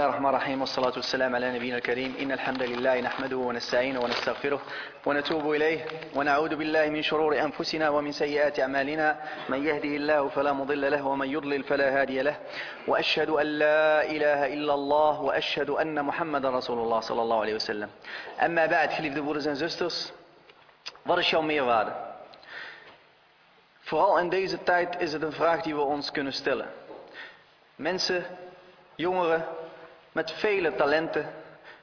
الرحمن الرحيم والصلاة والسلام على نبينا الكريم. إن الحمد لله نحمده ونستعينه ونستغفره ونتوب إليه ونعوذ بالله من شرور أنفسنا ومن سيئات أعمالنا. من يهده الله فلا مضل له ومن يضلل فلا هادي له. وأشهد أن لا إله إلا الله وأشهد أن محمد رسول الله صلى الله عليه وسلم. أما بعد geliefde broeders en zusters wat is jouw meerwaarde Vooral in deze tijd is het een vraag die we ons kunnen stellen. Mensen, jongeren met vele talenten,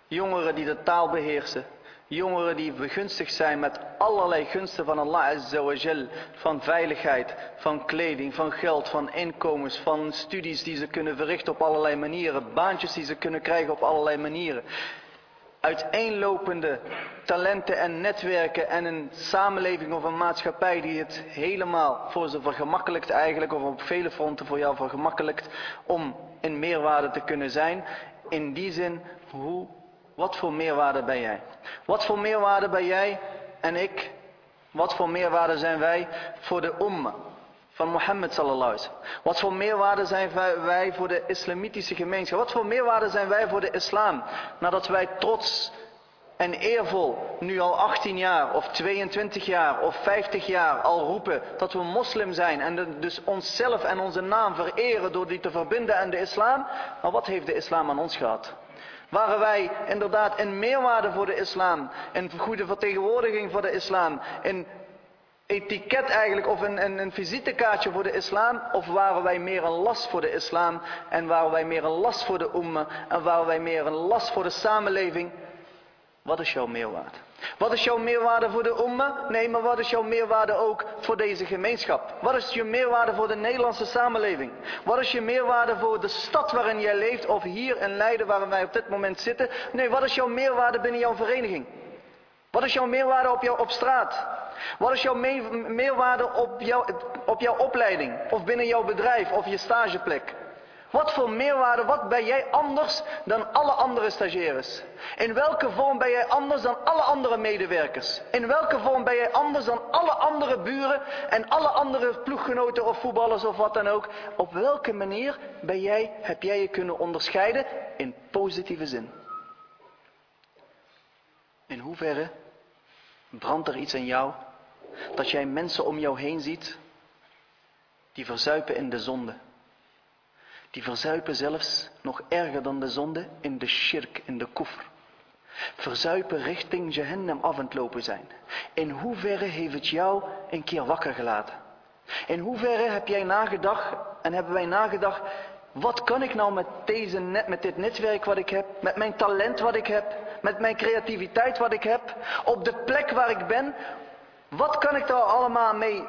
jongeren die de taal beheersen, jongeren die begunstigd zijn met allerlei gunsten van Allah Azza wa Jal, van veiligheid, van kleding, van geld, van inkomens, van studies die ze kunnen verrichten op allerlei manieren, baantjes die ze kunnen krijgen op allerlei manieren uiteenlopende talenten en netwerken en een samenleving of een maatschappij die het helemaal voor ze vergemakkelijkt eigenlijk, of op vele fronten voor jou vergemakkelijkt, om een meerwaarde te kunnen zijn. In die zin, hoe, wat voor meerwaarde ben jij? Wat voor meerwaarde ben jij en ik? Wat voor meerwaarde zijn wij voor de umma? van Mohammed sallallahu alaihi wasallam. Wat voor meerwaarde zijn wij voor de islamitische gemeenschap? Wat voor meerwaarde zijn wij voor de islam? Nadat wij trots en eervol nu al 18 jaar of 22 jaar of 50 jaar al roepen dat we moslim zijn en dus onszelf en onze naam vereren door die te verbinden aan de islam. Maar wat heeft de islam aan ons gehad? Waren wij inderdaad een meerwaarde voor de islam, een goede vertegenwoordiging voor de islam, een etiket eigenlijk of een, een, een visitekaartje voor de islam? Of waren wij meer een last voor de islam en waren wij meer een last voor de umma en waren wij meer een last voor de samenleving? Wat is jouw meerwaarde? Wat is jouw meerwaarde voor de umma? Nee, maar wat is jouw meerwaarde ook voor deze gemeenschap? Wat is je meerwaarde voor de Nederlandse samenleving? Wat is je meerwaarde voor de stad waarin jij leeft of hier in Leiden waar wij op dit moment zitten? Nee, wat is jouw meerwaarde binnen jouw vereniging? Wat is jouw meerwaarde op, jou, op straat? Wat is jouw meerwaarde op, op jouw opleiding? Of binnen jouw bedrijf of je stageplek? Wat voor meerwaarde, wat ben jij anders dan alle andere stagiaires? In welke vorm ben jij anders dan alle andere medewerkers? In welke vorm ben jij anders dan alle andere buren en alle andere ploeggenoten of voetballers of wat dan ook? Op welke manier ben jij, heb jij je kunnen onderscheiden in positieve zin? In hoeverre brandt er iets in jou dat jij mensen om jou heen ziet die verzuipen in de zonde? Die verzuipen zelfs nog erger dan de zonde in de shirk, in de kufr. Verzuipen richting Jahannam af en lopen zijn. In hoeverre heeft het jou een keer wakker gelaten? In hoeverre heb jij nagedacht en hebben wij nagedacht, wat kan ik nou met, deze net, met dit netwerk wat ik heb, met mijn talent wat ik heb, met mijn creativiteit wat ik heb, op de plek waar ik ben, wat kan ik daar allemaal mee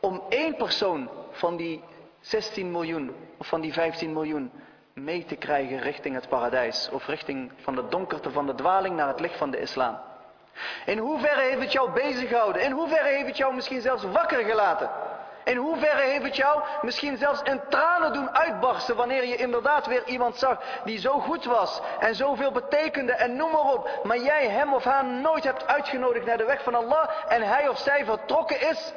om één persoon van die 16 miljoen of van die 15 miljoen mee te krijgen richting het paradijs of richting van de donkerte van de dwaling naar het licht van de islam? In hoeverre heeft het jou bezig gehouden? In hoeverre heeft het jou misschien zelfs wakker gelaten? In hoeverre heeft het jou misschien zelfs in tranen doen uitbarsten wanneer je inderdaad weer iemand zag die zo goed was en zoveel betekende en noem maar op, maar jij hem of haar nooit hebt uitgenodigd naar de weg van Allah en hij of zij vertrokken is,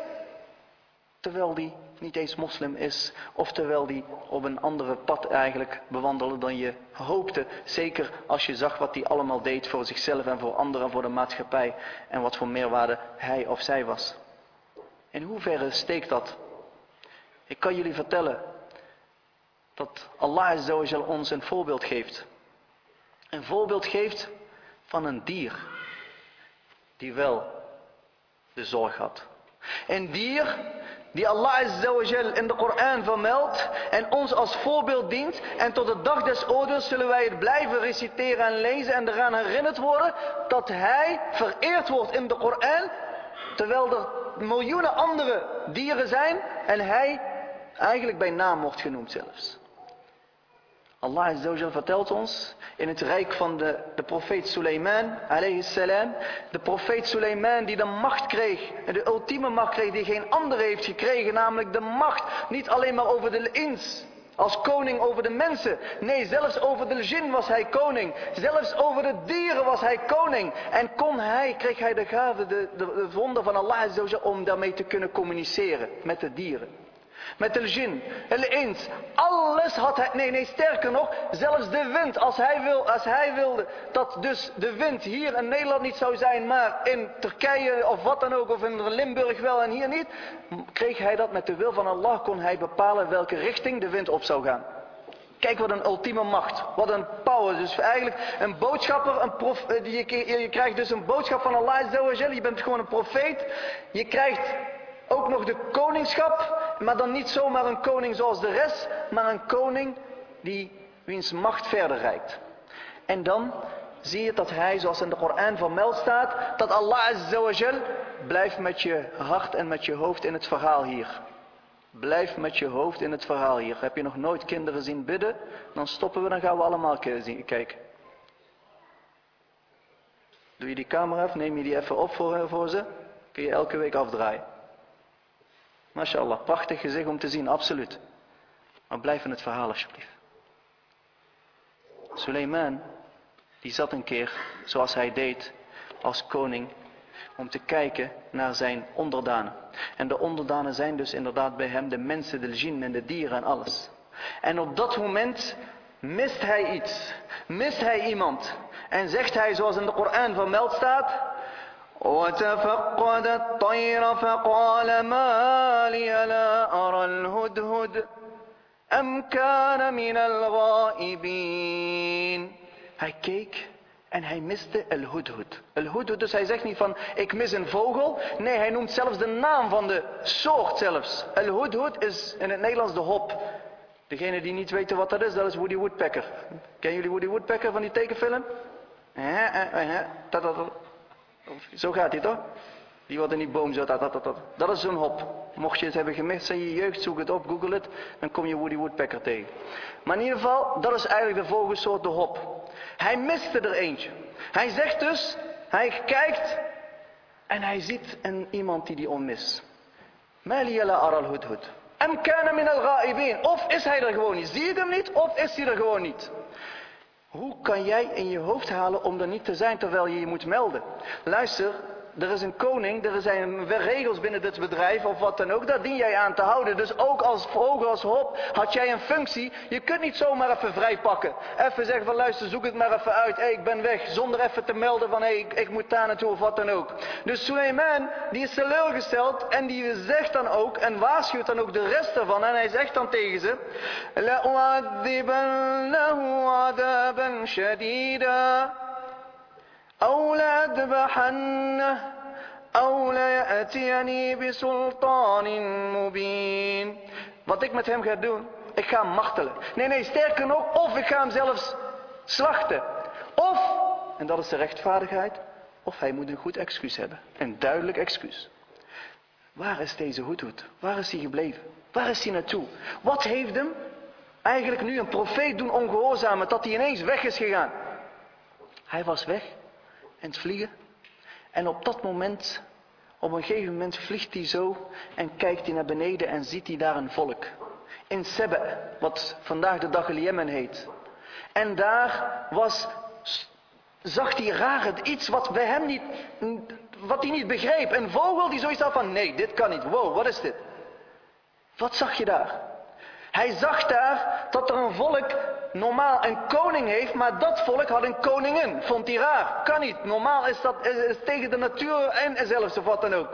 terwijl die niet eens moslim is, of terwijl die op een andere pad eigenlijk bewandelde dan je hoopte. Zeker als je zag wat hij allemaal deed voor zichzelf en voor anderen en voor de maatschappij en wat voor meerwaarde hij of zij was. In hoeverre steekt dat? Ik kan jullie vertellen dat Allah ons een voorbeeld geeft. Een voorbeeld geeft van een dier die wel de zorg had. Een dier die Allah Azzawajal in de Koran vermeldt en ons als voorbeeld dient. En tot de dag des oordeels zullen wij het blijven reciteren en lezen en eraan herinnerd worden dat hij vereerd wordt in de Koran. Terwijl er miljoenen andere dieren zijn en hij eigenlijk bij naam wordt genoemd zelfs. Allah Azzawajal vertelt ons in het rijk van de, de profeet Suleiman, salam. De profeet Suleiman die de macht kreeg, de ultieme macht kreeg die geen andere heeft gekregen. Namelijk de macht niet alleen maar over de ins, als koning over de mensen. Nee, zelfs over de jin was hij koning. Zelfs over de dieren was hij koning. En kon hij, kreeg hij de gave, de, de, de van Allah om daarmee te kunnen communiceren met de dieren. Met de jin, el ins. Alles had hij. Nee, nee, sterker nog, zelfs de wind. Als hij, wil, als hij wilde dat dus de wind hier in Nederland niet zou zijn, maar in Turkije of wat dan ook, of in Limburg wel en hier niet, kreeg hij dat met de wil van Allah, kon hij bepalen welke richting de wind op zou gaan. Kijk wat een ultieme macht. Wat een power. Dus eigenlijk een boodschapper. Een prof, eh, je, je, krijgt dus een boodschap van Allah. Je bent gewoon een profeet. Je krijgt ook nog de koningschap. Maar dan niet zomaar een koning zoals de rest. Maar een koning die wiens macht verder reikt. En dan zie je dat hij, zoals in de Koran vermeld staat. Dat Allah Azzawajal blijft met je hart en met je hoofd in het verhaal hier. Blijf met je hoofd in het verhaal hier. Heb je nog nooit kinderen zien bidden? Dan stoppen we, dan gaan we allemaal kijken. Doe je die camera af, neem je die even op voor, voor ze. Kun je elke week afdraaien. MashaAllah, prachtig gezicht om te zien, absoluut. Maar blijf in het verhaal alsjeblieft. Suleiman, die zat een keer, zoals hij deed, als koning om te kijken naar zijn onderdanen. En de onderdanen zijn dus inderdaad bij hem de mensen, de jinn en de dieren en alles. En op dat moment mist hij iets, mist hij iemand. En zegt hij zoals in de Koran vermeld staat. وتفقد الطير فقال ما لي لا أرى الهدهد أم كان من الغائبين Hij keek en hij miste El Hudhud. El Hudhud, dus hij zegt niet van ik mis een vogel. Nee, hij noemt zelfs de naam van de soort zelfs. El Hudhud is in het Nederlands de hop. Degene die niet weten wat dat is, dat is Woody Woodpecker. Kennen jullie Woody Woodpecker van die tekenfilm? Zo gaat hij toch? Die wat in die boom zo. Dat, dat, dat, dat. is zo'n hop. Mocht je het hebben gemist in je jeugd, zoek het op, google het. Dan kom je Woody Woodpecker tegen. Maar in ieder geval, dat is eigenlijk de vogelsoort, de hop. Hij miste er eentje. Hij zegt dus, hij kijkt en hij ziet een, iemand die die onmis. Maliyala aral hudhud. Kana min al Of is hij er gewoon niet? Zie je hem niet? Of is hij er gewoon niet? Hoe kan jij in je hoofd halen om er niet te zijn terwijl je je moet melden? Luister, er is een koning, er zijn regels binnen dit bedrijf of wat dan ook. Daar dien jij aan te houden. Dus ook als vogel, als hop, had jij een functie. Je kunt niet zomaar even vrijpakken. Even zeggen van luister, zoek het maar even uit. Hey, ik ben weg. Zonder even te melden van hey, ik, ik moet daar naartoe of wat dan ook. Dus Suleiman, die is teleurgesteld en die zegt dan ook en waarschuwt dan ook de rest ervan. En hij zegt dan tegen ze. لأعذبنه عذابا شديدا أو لأذبحنه أو ليأتيني بسلطان مبين Wat ik met hem ga doen, ik ga hem martelen. Nee, nee, sterker nog, of ik ga hem zelfs slachten. Of, en dat is de rechtvaardigheid, of hij moet een goed excuus hebben. Een duidelijk excuus. Waar is deze hoedhoed? Waar is hij gebleven? Waar is hij naartoe? Wat heeft hem eigenlijk nu een profeet doen ongehoorzamen dat hij ineens weg is gegaan? Hij was weg en het vliegen. En op dat moment, op een gegeven moment vliegt hij zo en kijkt hij naar beneden en ziet hij daar een volk. In Sebbe, wat vandaag de dag Jemen heet. En daar was, zag hij raar iets wat bij hem niet, wat hij niet begreep. Een vogel die zoiets had van, nee, dit kan niet. Wow, wat is dit? Wat zag je daar? Hij zag daar dat er een volk normaal een koning heeft, maar dat volk had een koningin. Vond hij raar. Kan niet. Normaal is dat is tegen de natuur en zelfs of wat dan ook.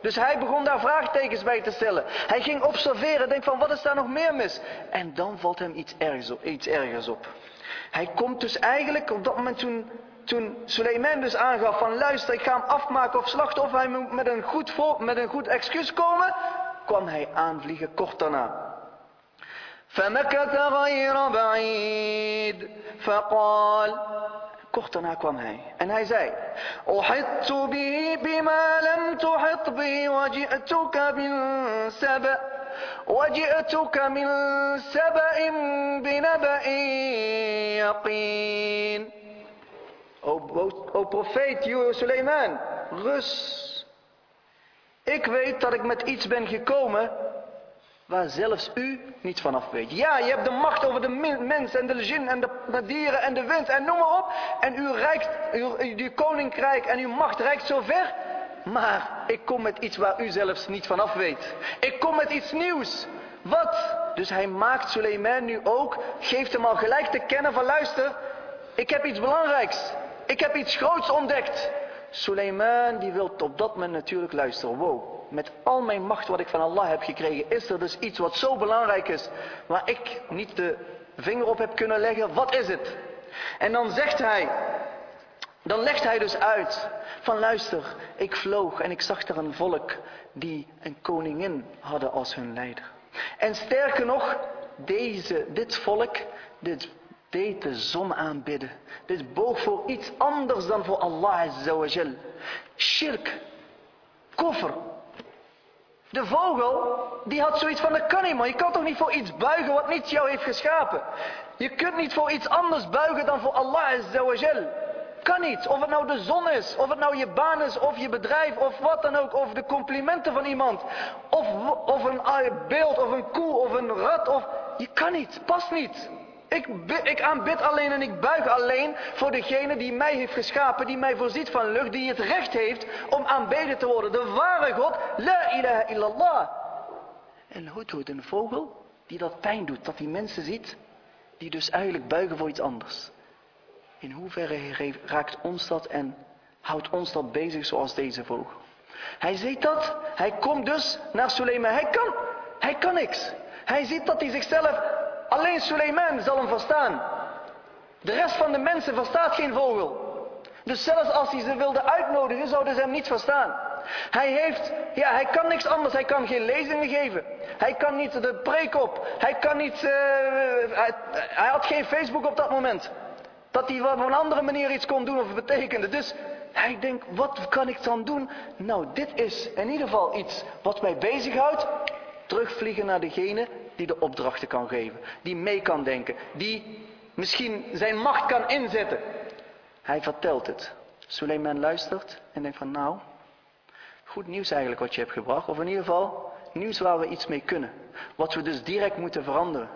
Dus hij begon daar vraagtekens bij te stellen. Hij ging observeren, denkt van wat is daar nog meer mis? En dan valt hem iets ergers op. Iets ergers op. Hij komt dus eigenlijk op dat moment toen, toen Suleiman dus aangaf van luister ik ga hem afmaken of slachten of hij moet met een goed, met een goed excuus komen, kwam hij aanvliegen kort daarna. فمكث غير بعيد. فقال كختنا كم هاي أنا هاي زاي أحطت به بما لم تحط به وجئتك من سبأ وجئتك من سبأ بنبأ يقين. أو بروفيت يو سليمان غس Ik weet dat ik met iets ben gekomen waar zelfs u niet vanaf weet. Ja, je hebt de macht over de mens en de jin en de, dieren en de wind en noem maar op. En uw, uw koninkrijk en uw macht reikt zo ver. Maar ik kom met iets waar u zelfs niet vanaf weet. Ik kom met iets nieuws. Wat? Dus hij maakt Suleiman nu ook, geeft hem al gelijk te kennen van luister, ik heb iets belangrijks. Ik heb iets groots ontdekt. Suleiman die wil op dat moment natuurlijk luisteren. Wow, met al mijn macht wat ik van Allah heb gekregen, is er dus iets wat zo belangrijk is, waar ik niet de vinger op heb kunnen leggen. Wat is het? En dan zegt hij, dan legt hij dus uit van luister, ik vloog en ik zag er een volk die een koningin hadden als hun leider. En sterker nog, deze, dit volk, dit deed de zon aanbidden. Dit boog voor iets anders dan voor Allah Azzawajal. Shirk, koffer. De vogel, die had zoiets van, dat kan niet man. Je kan toch niet voor iets buigen wat niet jou heeft geschapen. Je kunt niet voor iets anders buigen dan voor Allah Azzawajal. Kan niet. Of het nou de zon is, of het nou je baan is, of je bedrijf, of wat dan ook. Of de complimenten van iemand. Of, of een beeld, of een koe, of een rat. Of... Je kan niet. Past niet. Ik, ik aanbid alleen en ik buig alleen voor degene die mij heeft geschapen, die mij voorziet van lucht, die het recht heeft om aanbeden te worden. De ware God, la ilaha illallah. En doet een vogel, die dat pijn doet, dat die mensen ziet, die dus eigenlijk buigen voor iets anders. In hoeverre raakt ons dat en houdt ons dat bezig zoals deze vogel? Hij ziet dat, hij komt dus naar Suleiman. Hij kan, hij kan niks. Hij ziet dat hij zichzelf, alleen Suleiman zal hem verstaan. De rest van de mensen verstaat geen vogel. Dus zelfs als hij ze wilde uitnodigen, zouden ze hem niet verstaan. Hij heeft, ja, hij kan niks anders. Hij kan geen lezingen geven. Hij kan niet de preek op. Hij kan niet, uh, hij, hij had geen Facebook op dat moment. Dat hij op een andere manier iets kon doen of betekende. Dus hij denkt, wat kan ik dan doen? Nou, dit is in ieder geval iets wat mij bezighoudt. Terugvliegen naar degene die de opdrachten kan geven. Die mee kan denken. Die misschien zijn macht kan inzetten. Hij vertelt het. Suleiman luistert en denkt van nou, goed nieuws eigenlijk wat je hebt gebracht. Of in ieder geval nieuws waar we iets mee kunnen. Wat we dus direct moeten veranderen.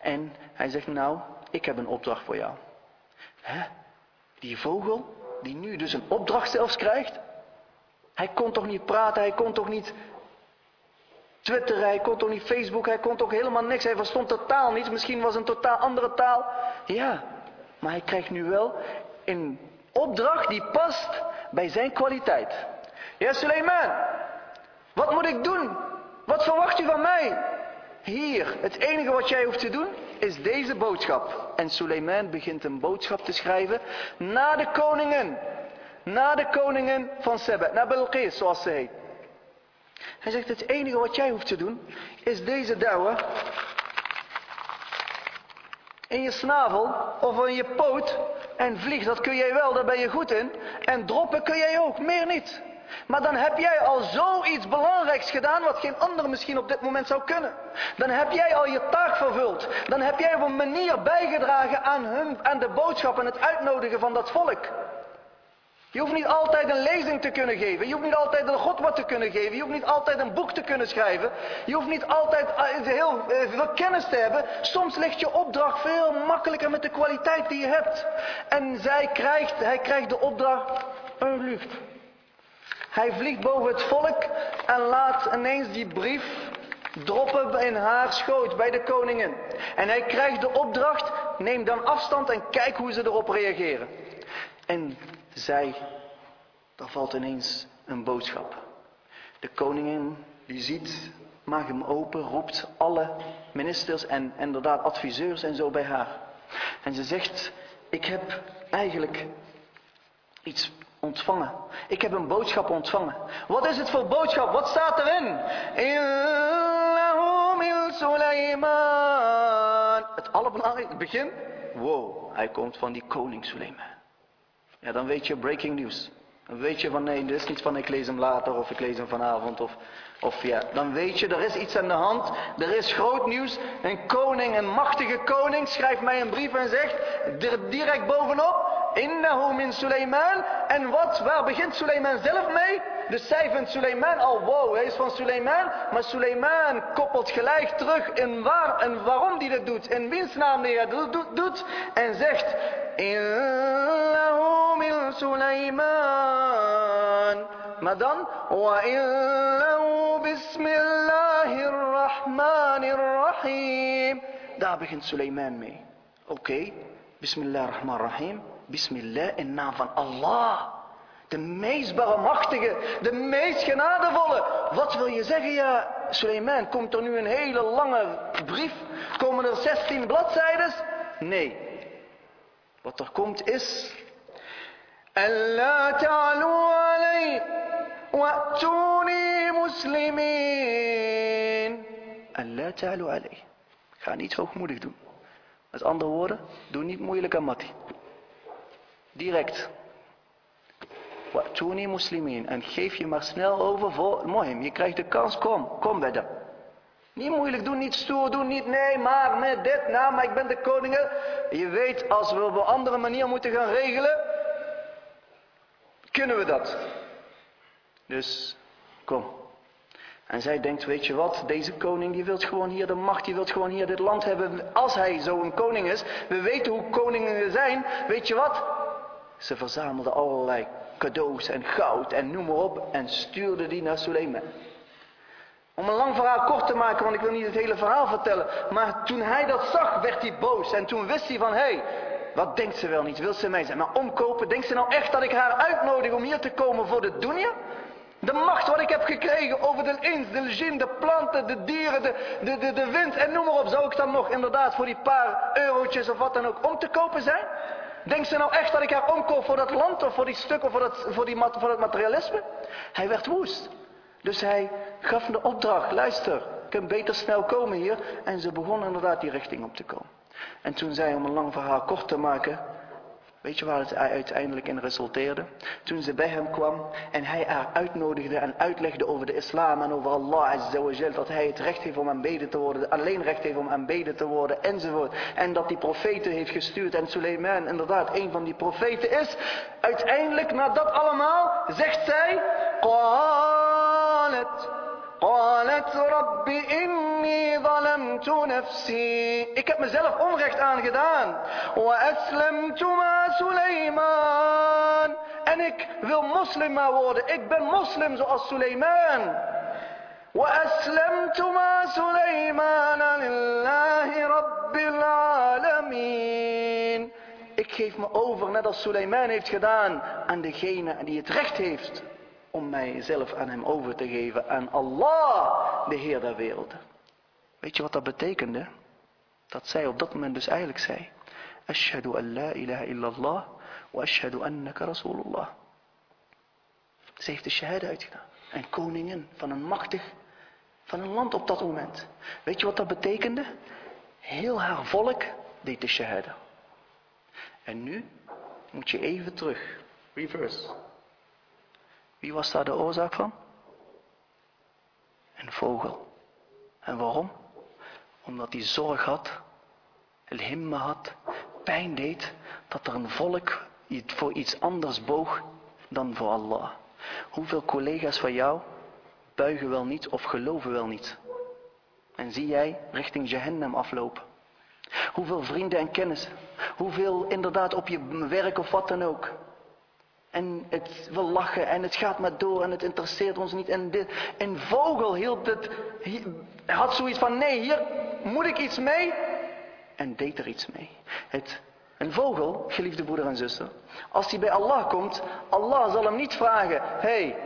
En hij zegt nou, ik heb een opdracht voor jou. Hè? Die vogel, die nu dus een opdracht zelfs krijgt. Hij kon toch niet praten, hij kon toch niet twitteren, hij kon toch niet Facebook, hij kon toch helemaal niks. Hij verstond totaal niets, misschien was een totaal andere taal. Ja, maar hij krijgt nu wel een opdracht die past bij zijn kwaliteit. Ja, Suleiman, wat moet ik doen? Wat verwacht u van mij? Hier, het enige wat jij hoeft te doen is deze boodschap. En Suleiman begint een boodschap te schrijven naar de koningen. Naar de koningen van Sebe, naar Belqis zoals ze heet. Hij zegt het enige wat jij hoeft te doen is deze douwen in je snavel of in je poot en vlieg, dat kun jij wel, daar ben je goed in. En droppen kun jij ook, meer niet. Maar dan heb jij al zoiets belangrijks gedaan wat geen ander misschien op dit moment zou kunnen. Dan heb jij al je taak vervuld. Dan heb jij op een manier bijgedragen aan, aan de boodschap en het uitnodigen van dat volk. Je hoeft niet altijd een lezing te kunnen geven. Je hoeft niet altijd een godwat te kunnen geven. Je hoeft niet altijd een boek te kunnen schrijven. Je hoeft niet altijd eh, heel eh, veel kennis te hebben. Soms ligt je opdracht veel makkelijker met de kwaliteit die je hebt. En zij krijgt, hij krijgt de opdracht, een liefd. Hij vliegt boven het volk en laat ineens die brief droppen in haar schoot bij de koningin. En hij krijgt de opdracht, neem dan afstand en kijk hoe ze erop reageren. En zij, daar valt ineens een boodschap. De koningin die ziet, maakt hem open, roept alle ministers en inderdaad adviseurs en zo bij haar. En ze zegt, ik heb eigenlijk iets ontvangen. Ik heb een boodschap ontvangen. Wat is het voor boodschap? Wat staat erin? Het allerbelangrijkste begin. Wow, hij komt van die koning Suleiman. Ja, dan weet je breaking news. Dan weet je van nee, dit is niet van ik lees hem later of ik lees hem vanavond of, of ja. Dan weet je, er is iets aan de hand. Er is groot nieuws. Een koning, een machtige koning schrijft mij een brief en zegt er direct bovenop. Innahu min Suleiman. En wat, waar begint Suleiman zelf mee? Dus zij van Suleiman al, wow, hij is van Suleiman. Maar Suleiman koppelt gelijk terug in waar en waarom hij dat doet. en wiens naam hij dat doet. En zegt, Innahu min Suleiman. Maar dan, wa illahu bismillahirrahmanirrahim. Daar begint Suleiman mee. Oké. Bismillah Marrachim, Bismillah in naam van Allah. De meest barmachtige, de meest genadevolle. Wat wil je zeggen, ja, Suleiman? Komt er nu een hele lange brief? Komen er 16 bladzijden? Nee. Wat er komt is. Allah ta'alu alay wa'tuni muslimin. Allah ta'alu alay. Ga niet hoogmoedig doen. Met andere woorden, doe niet moeilijk aan Matti. Direct. Wa'tuni muslimin. En geef je maar snel over voor Mohim. Je krijgt de kans, kom. Kom bij dat. Niet moeilijk doen, niet stoer doen, niet nee, maar met dit, nou, maar ik ben de koning. Je weet, als we op een andere manier moeten gaan regelen, kunnen we dat. Dus, kom. En zij denkt, weet je wat, deze koning die wil gewoon hier de macht, die wil gewoon hier dit land hebben. Als hij zo'n koning is, we weten hoe koningen zijn, weet je wat? Ze verzamelde allerlei cadeaus en goud en noem maar op en stuurde die naar Suleiman. Om een lang verhaal kort te maken, want ik wil niet het hele verhaal vertellen. Maar toen hij dat zag, werd hij boos. En toen wist hij van, hé, hey, wat denkt ze wel niet? Wil ze mij zijn maar omkopen? Denkt ze nou echt dat ik haar uitnodig om hier te komen voor de dunya? De macht wat ik heb gekregen over de ins, de jin, de planten, de dieren, de, de, de, wind en noem maar op. Zou ik dan nog inderdaad voor die paar eurotjes of wat dan ook om te kopen zijn? Denkt ze nou echt dat ik haar omkoop voor dat land of voor die stukken, voor dat, voor die, voor materialisme? Hij werd woest. Dus hij gaf de opdracht, luister, je kunt beter snel komen hier. En ze begon inderdaad die richting op te komen. En toen zij, om een lang verhaal kort te maken, weet je waar het uiteindelijk in resulteerde? Toen ze bij hem kwam en hij haar uitnodigde en uitlegde over de islam en over Allah azawajal, dat hij het recht heeft om aanbeden te worden, alleen recht heeft om aanbeden te worden enzovoort. En dat die profeten heeft gestuurd en Suleiman inderdaad een van die profeten is. Uiteindelijk, na dat allemaal, zegt zij, قالت قالت رب إني ظلمت نفسي Ik heb mezelf onrecht aangedaan. وأسلمت مع سليمان En ik wil moslima worden. Ik ben moslim zoals Suleiman. وأسلمت مع سليمان لله رب العالمين Ik geef me over, net als Suleiman heeft gedaan, aan degene die het recht heeft om mijzelf aan hem over te geven, aan Allah, de Heer der werelden. Weet je wat dat betekende? Dat zij op dat moment dus eigenlijk zei, Ashhadu an la ilaha illallah, wa ashhadu annaka rasulullah. Ze heeft de shahada uitgedaan. En koningin van een machtig, van een land op dat moment. Weet je wat dat betekende? Heel haar volk deed de shahada. En nu moet je even terug. Reverse. Wie was daar de oorzaak van? Een vogel. En waarom? Omdat hij zorg had, himme had, pijn deed, dat er een volk voor iets anders boog dan voor Allah. Hoeveel collega's van jou buigen wel niet of geloven wel niet? En zie jij richting Jahannam aflopen. Hoeveel vrienden en kennissen. Hoeveel inderdaad op je werk of wat dan ook. En het wil lachen en het gaat maar door en het interesseert ons niet. En. Een vogel hield het, had zoiets van nee, hier moet ik iets mee. En deed er iets mee. Het, een vogel, geliefde broeder en zuster, als hij bij Allah komt, Allah zal hem niet vragen, hey,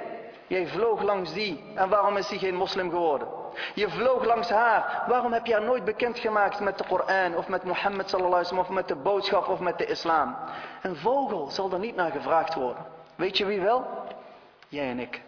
jij vloog langs die en waarom is hij geen moslim geworden? Je vloog langs haar. Waarom heb je haar nooit bekendgemaakt met de Koran of met Mohammed sallallahu alaihi of met de boodschap of met de islam? Een vogel zal er niet naar gevraagd worden. Weet je wie wel? Jij en ik.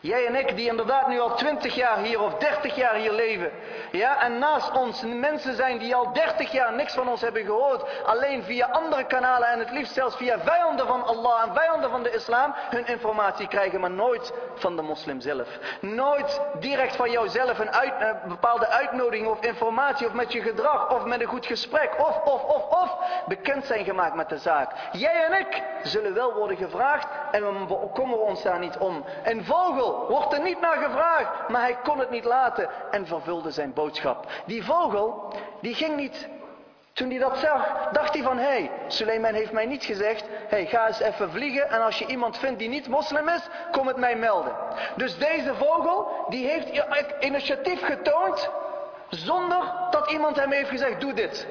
Jij en ik die inderdaad nu al 20 jaar hier of 30 jaar hier leven. Ja, en naast ons mensen zijn die al 30 jaar niks van ons hebben gehoord. Alleen via andere kanalen en het liefst zelfs via vijanden van Allah en vijanden van de islam hun informatie krijgen. Maar nooit van de moslim zelf. Nooit direct van jouzelf een, uit, een bepaalde uitnodiging of informatie of met je gedrag of met een goed gesprek of, of, of, of bekend zijn gemaakt met de zaak. Jij en ik zullen wel worden gevraagd en we bekommeren ons daar niet om. En vogel wordt er niet naar gevraagd, maar hij kon het niet laten en vervulde zijn boodschap. Die vogel, die ging niet Toen hij dat zag, dacht hij van, hé, hey, Suleiman heeft mij niet gezegd, hé, hey, ga eens even vliegen en als je iemand vindt die niet moslim is, kom het mij melden. Dus deze vogel, die heeft initiatief getoond, zonder dat iemand hem heeft gezegd, doe dit.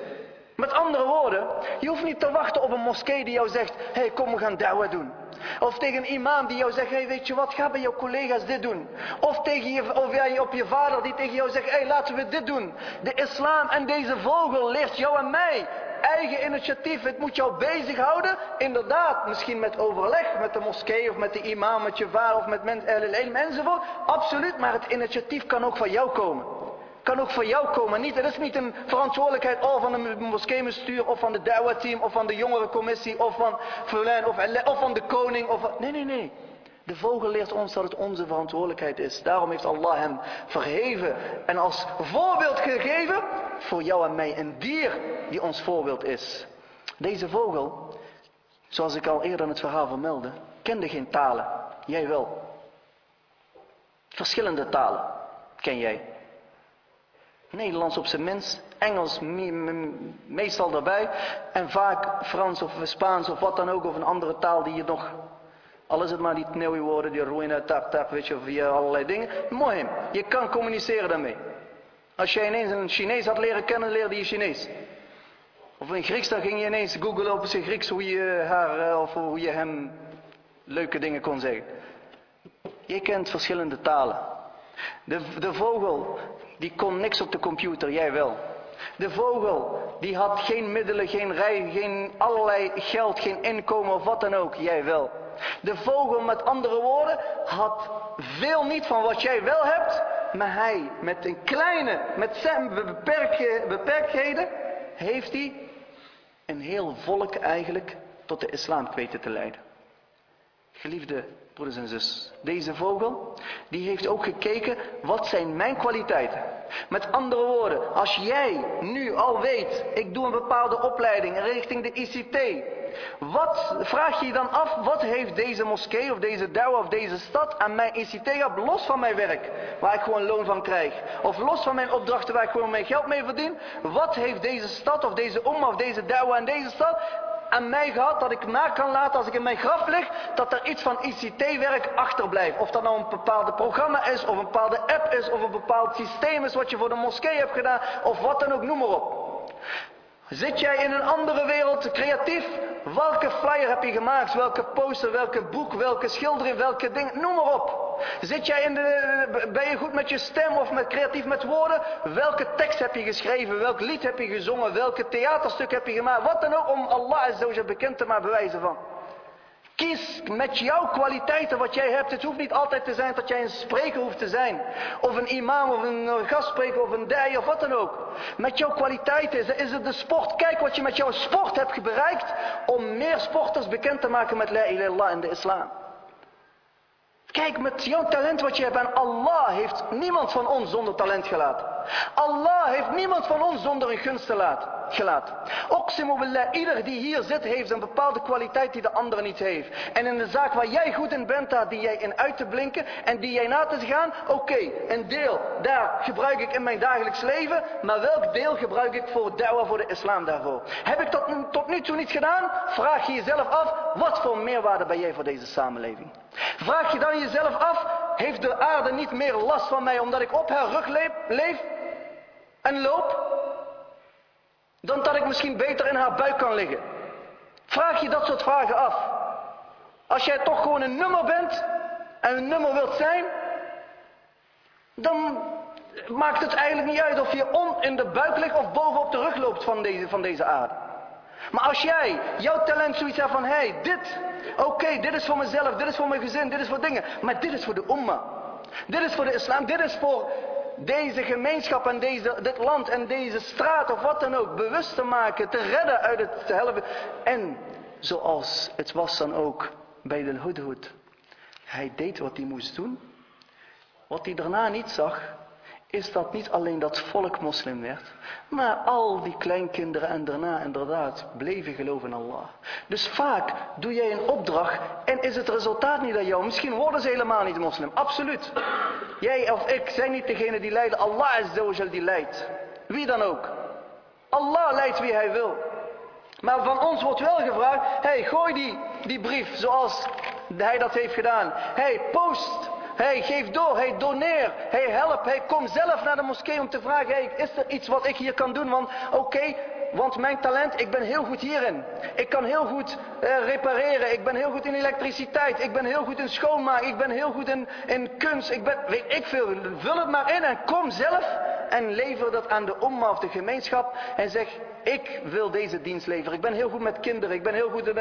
Met andere woorden, je hoeft niet te wachten op een moskee die jou zegt, hé, hey, kom we gaan da'wah doen. Of tegen een imam die jou zegt, hey, weet je wat, ga bij jouw collega's dit doen. Of, tegen je, of jij op je vader die tegen jou zegt, hey, laten we dit doen. De islam en deze vogel leert jou en mij eigen initiatief. Het moet jou bezighouden. Inderdaad, misschien met overleg met de moskee of met de imam, met je vader of met mensen enzovoort. Absoluut, maar het initiatief kan ook van jou komen. Kan ook van jou komen. Niet, het is niet een verantwoordelijkheid oh, van de moskeebestuur of van de Dawa-team of van de jongerencommissie of van Fulijn of, of van de koning. Of, nee, nee, nee. De vogel leert ons dat het onze verantwoordelijkheid is. Daarom heeft Allah hem verheven en als voorbeeld gegeven voor jou en mij. Een dier die ons voorbeeld is. Deze vogel, zoals ik al eerder in het verhaal vermeldde, kende geen talen. Jij wel. Verschillende talen ken jij. Nederlands op zijn minst, Engels meestal daarbij en vaak Frans of Spaans of wat dan ook of een andere taal die je nog, al is het maar die nieuwe woorden, die ruïna, tak, tak, weet je, via allerlei dingen. Mooi, je kan communiceren daarmee. Als je ineens een Chinees had leren kennen, leerde je Chinees. Of in Grieks, dan ging je ineens googlen op zijn Grieks hoe je haar, eh, of hoe je hem leuke dingen kon zeggen. Je kent verschillende talen. De, de vogel die kon niks op de computer, jij wel. De vogel, die had geen middelen, geen rij, geen allerlei geld, geen inkomen of wat dan ook, jij wel. De vogel, met andere woorden, had veel niet van wat jij wel hebt, maar hij, met een kleine, met zijn beperktheden, heeft hij een heel volk eigenlijk tot de islam weten te leiden. Geliefde broeders en zus. Deze vogel, die heeft ook gekeken, wat zijn mijn kwaliteiten? Met andere woorden, als jij nu al weet, ik doe een bepaalde opleiding richting de ICT. Wat vraag je je dan af, wat heeft deze moskee of deze douw of deze stad aan mijn ICT gehad, los van mijn werk, waar ik gewoon loon van krijg. Of los van mijn opdrachten waar ik gewoon mijn geld mee verdien. Wat heeft deze stad of deze om of deze douw en deze stad aan mij gehad dat ik na kan laten als ik in mijn graf lig, dat er iets van ICT-werk achterblijft. Of dat nou een bepaalde programma is, of een bepaalde app is, of een bepaald systeem is wat je voor de moskee hebt gedaan, of wat dan ook, noem maar op. Zit jij in een andere wereld creatief? Welke flyer heb je gemaakt? Welke poster, welke boek, welke schildering, welke ding? Noem maar op. Zit jij in de, ben je goed met je stem of met creatief met woorden? Welke tekst heb je geschreven? Welk lied heb je gezongen? Welke theaterstuk heb je gemaakt? Wat dan ook om Allah zo bekend te maken bewijzen van. Kies met jouw kwaliteiten wat jij hebt. Het hoeft niet altijd te zijn dat jij een spreker hoeft te zijn. Of een imam of een gastspreker of een dij of wat dan ook. Met jouw kwaliteiten is het de sport. Kijk wat je met jouw sport hebt bereikt. Om meer sporters bekend te maken met la ilaha in de islam. Kijk met jouw talent wat je hebt. En Allah heeft niemand van ons zonder talent gelaten. Allah heeft niemand van ons zonder een gunst gelaten. Oksimu billah, ieder die hier zit heeft een bepaalde kwaliteit die de andere niet heeft. En in de zaak waar jij goed in bent, daar die jij in uit te blinken en die jij na te gaan, oké, een deel daar gebruik ik in mijn dagelijks leven, maar welk deel gebruik ik voor da'wah, voor de islam daarvoor? Heb ik dat tot nu toe niet gedaan? Vraag je jezelf af, wat voor meerwaarde ben jij voor deze samenleving? Vraag je dan jezelf af, heeft de aarde niet meer last van mij omdat ik op haar rug leef en loop? Dan dat ik misschien beter in haar buik kan liggen. Vraag je dat soort vragen af. Als jij toch gewoon een nummer bent en een nummer wilt zijn, dan maakt het eigenlijk niet uit of je on in de buik ligt of bovenop de rug loopt van deze, van deze aarde. Maar als jij jouw talent zoiets hebt van, hé, hey, dit, oké, dit is voor mezelf, dit is voor mijn gezin, dit is voor dingen, maar dit is voor de umma. Dit is voor de islam, dit is voor deze gemeenschap en deze, dit land en deze straat of wat dan ook bewust te maken, te redden uit het helpen. En zoals het was dan ook bij de Hudhud. Hij deed wat hij moest doen. Wat hij daarna niet zag, is dat niet alleen dat volk moslim werd, maar al die kleinkinderen en daarna inderdaad bleven geloven in Allah. Dus vaak doe jij een opdracht en is het resultaat niet aan jou. Misschien worden ze helemaal niet moslim, absoluut. Jij of ik zijn niet degene die leiden, Allah is die leidt. Wie dan ook. Allah leidt wie hij wil. Maar van ons wordt wel gevraagd, hey, gooi die, die brief zoals hij dat heeft gedaan. hey, post. Hey, geef door. hey, doneer. hey, help. hey, kom zelf naar de moskee om te vragen, is er iets wat ik hier kan doen? Want oké, want mijn talent, ik ben heel goed hierin. Ik kan heel goed eh, repareren. Ik ben heel goed in elektriciteit. Ik ben heel goed in schoonmaken. Ik ben heel goed in, in kunst. Ik ben, weet ik veel. Vul het maar in en kom zelf. En lever dat aan de omma of de gemeenschap. En zeg, ik wil deze dienst leveren. Ik ben heel goed met kinderen. Ik ben heel goed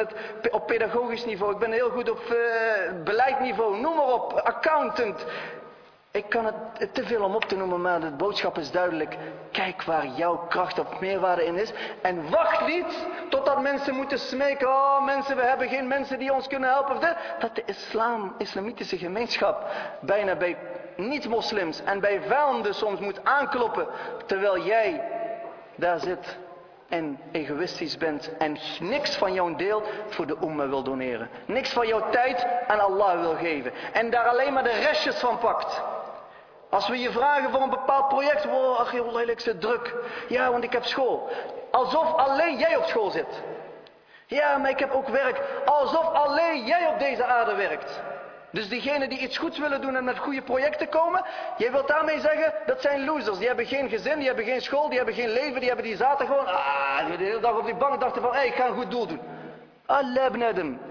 op pedagogisch niveau. Ik ben heel goed op uh, beleidniveau. Noem maar op. Accountant. Ik kan het te veel om op te noemen, maar de boodschap is duidelijk. Kijk waar jouw kracht of meerwaarde in is. En wacht niet totdat mensen moeten smeken. Oh mensen, we hebben geen mensen die ons kunnen helpen. Dat de islam, islamitische gemeenschap, bijna bij niet-moslims en bij vijanden soms moet aankloppen. Terwijl jij daar zit en egoïstisch bent en niks van jouw deel voor de umma wil doneren. Niks van jouw tijd aan Allah wil geven. En daar alleen maar de restjes van pakt. Als we je vragen voor een bepaald project, wow, ach joh, ik zit druk. Ja, want ik heb school. Alsof alleen jij op school zit. Ja, maar ik heb ook werk. Alsof alleen jij op deze aarde werkt. Dus diegenen die iets goeds willen doen en met goede projecten komen, jij wilt daarmee zeggen, dat zijn losers. Die hebben geen gezin, die hebben geen school, die hebben geen leven, die, hebben, die zaten gewoon, ah, de hele dag op die bank dachten van, hé, ik ga een goed doel doen. Allah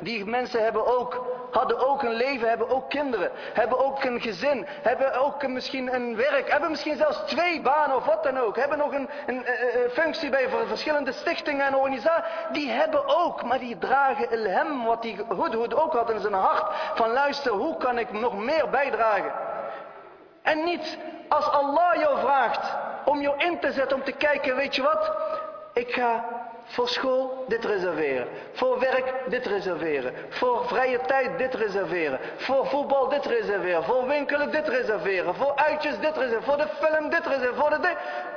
Die mensen hebben ook, hadden ook een leven, hebben ook kinderen, hebben ook een gezin, hebben ook misschien een werk, hebben misschien zelfs twee banen of wat dan ook, hebben nog een, een, een functie bij verschillende stichtingen en organisaties. Die hebben ook, maar die dragen hem, wat die Hudhud ook had in zijn hart, van luister, hoe kan ik nog meer bijdragen? En niet als Allah jou vraagt om jou in te zetten om te kijken, weet je wat, ik ga voor school dit reserveren. Voor werk dit reserveren. Voor vrije tijd dit reserveren. Voor voetbal dit reserveren. Voor winkelen dit reserveren. Voor uitjes dit reserveren. Voor de film dit reserveren. Voor de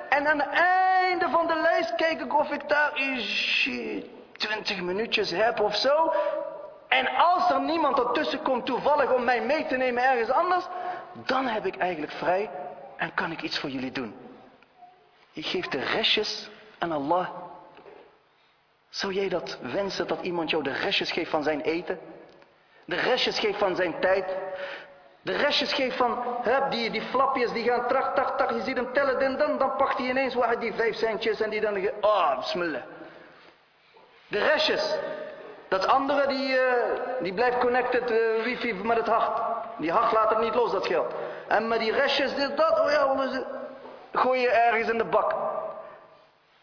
En aan het einde van de lijst kijk ik of ik daar 20 minuutjes heb of zo. En als er niemand ertussen komt toevallig om mij mee te nemen ergens anders. Dan heb ik eigenlijk vrij en kan ik iets voor jullie doen. Je geeft de restjes aan Allah zou jij dat wensen dat iemand jou de restjes geeft van zijn eten? De restjes geeft van zijn tijd? De restjes geeft van, heb die, die flapjes die gaan trak, tak, tak, je ziet hem tellen, en dan, dan pakt hij ineens waar die vijf centjes en die dan, oh, smullen. De restjes. Dat andere, die, uh, die blijft connected, uh, wifi met het hart. Die hart laat het niet los, dat geld. En met die restjes, dit, dat, oh ja, gooi je ergens in de bak.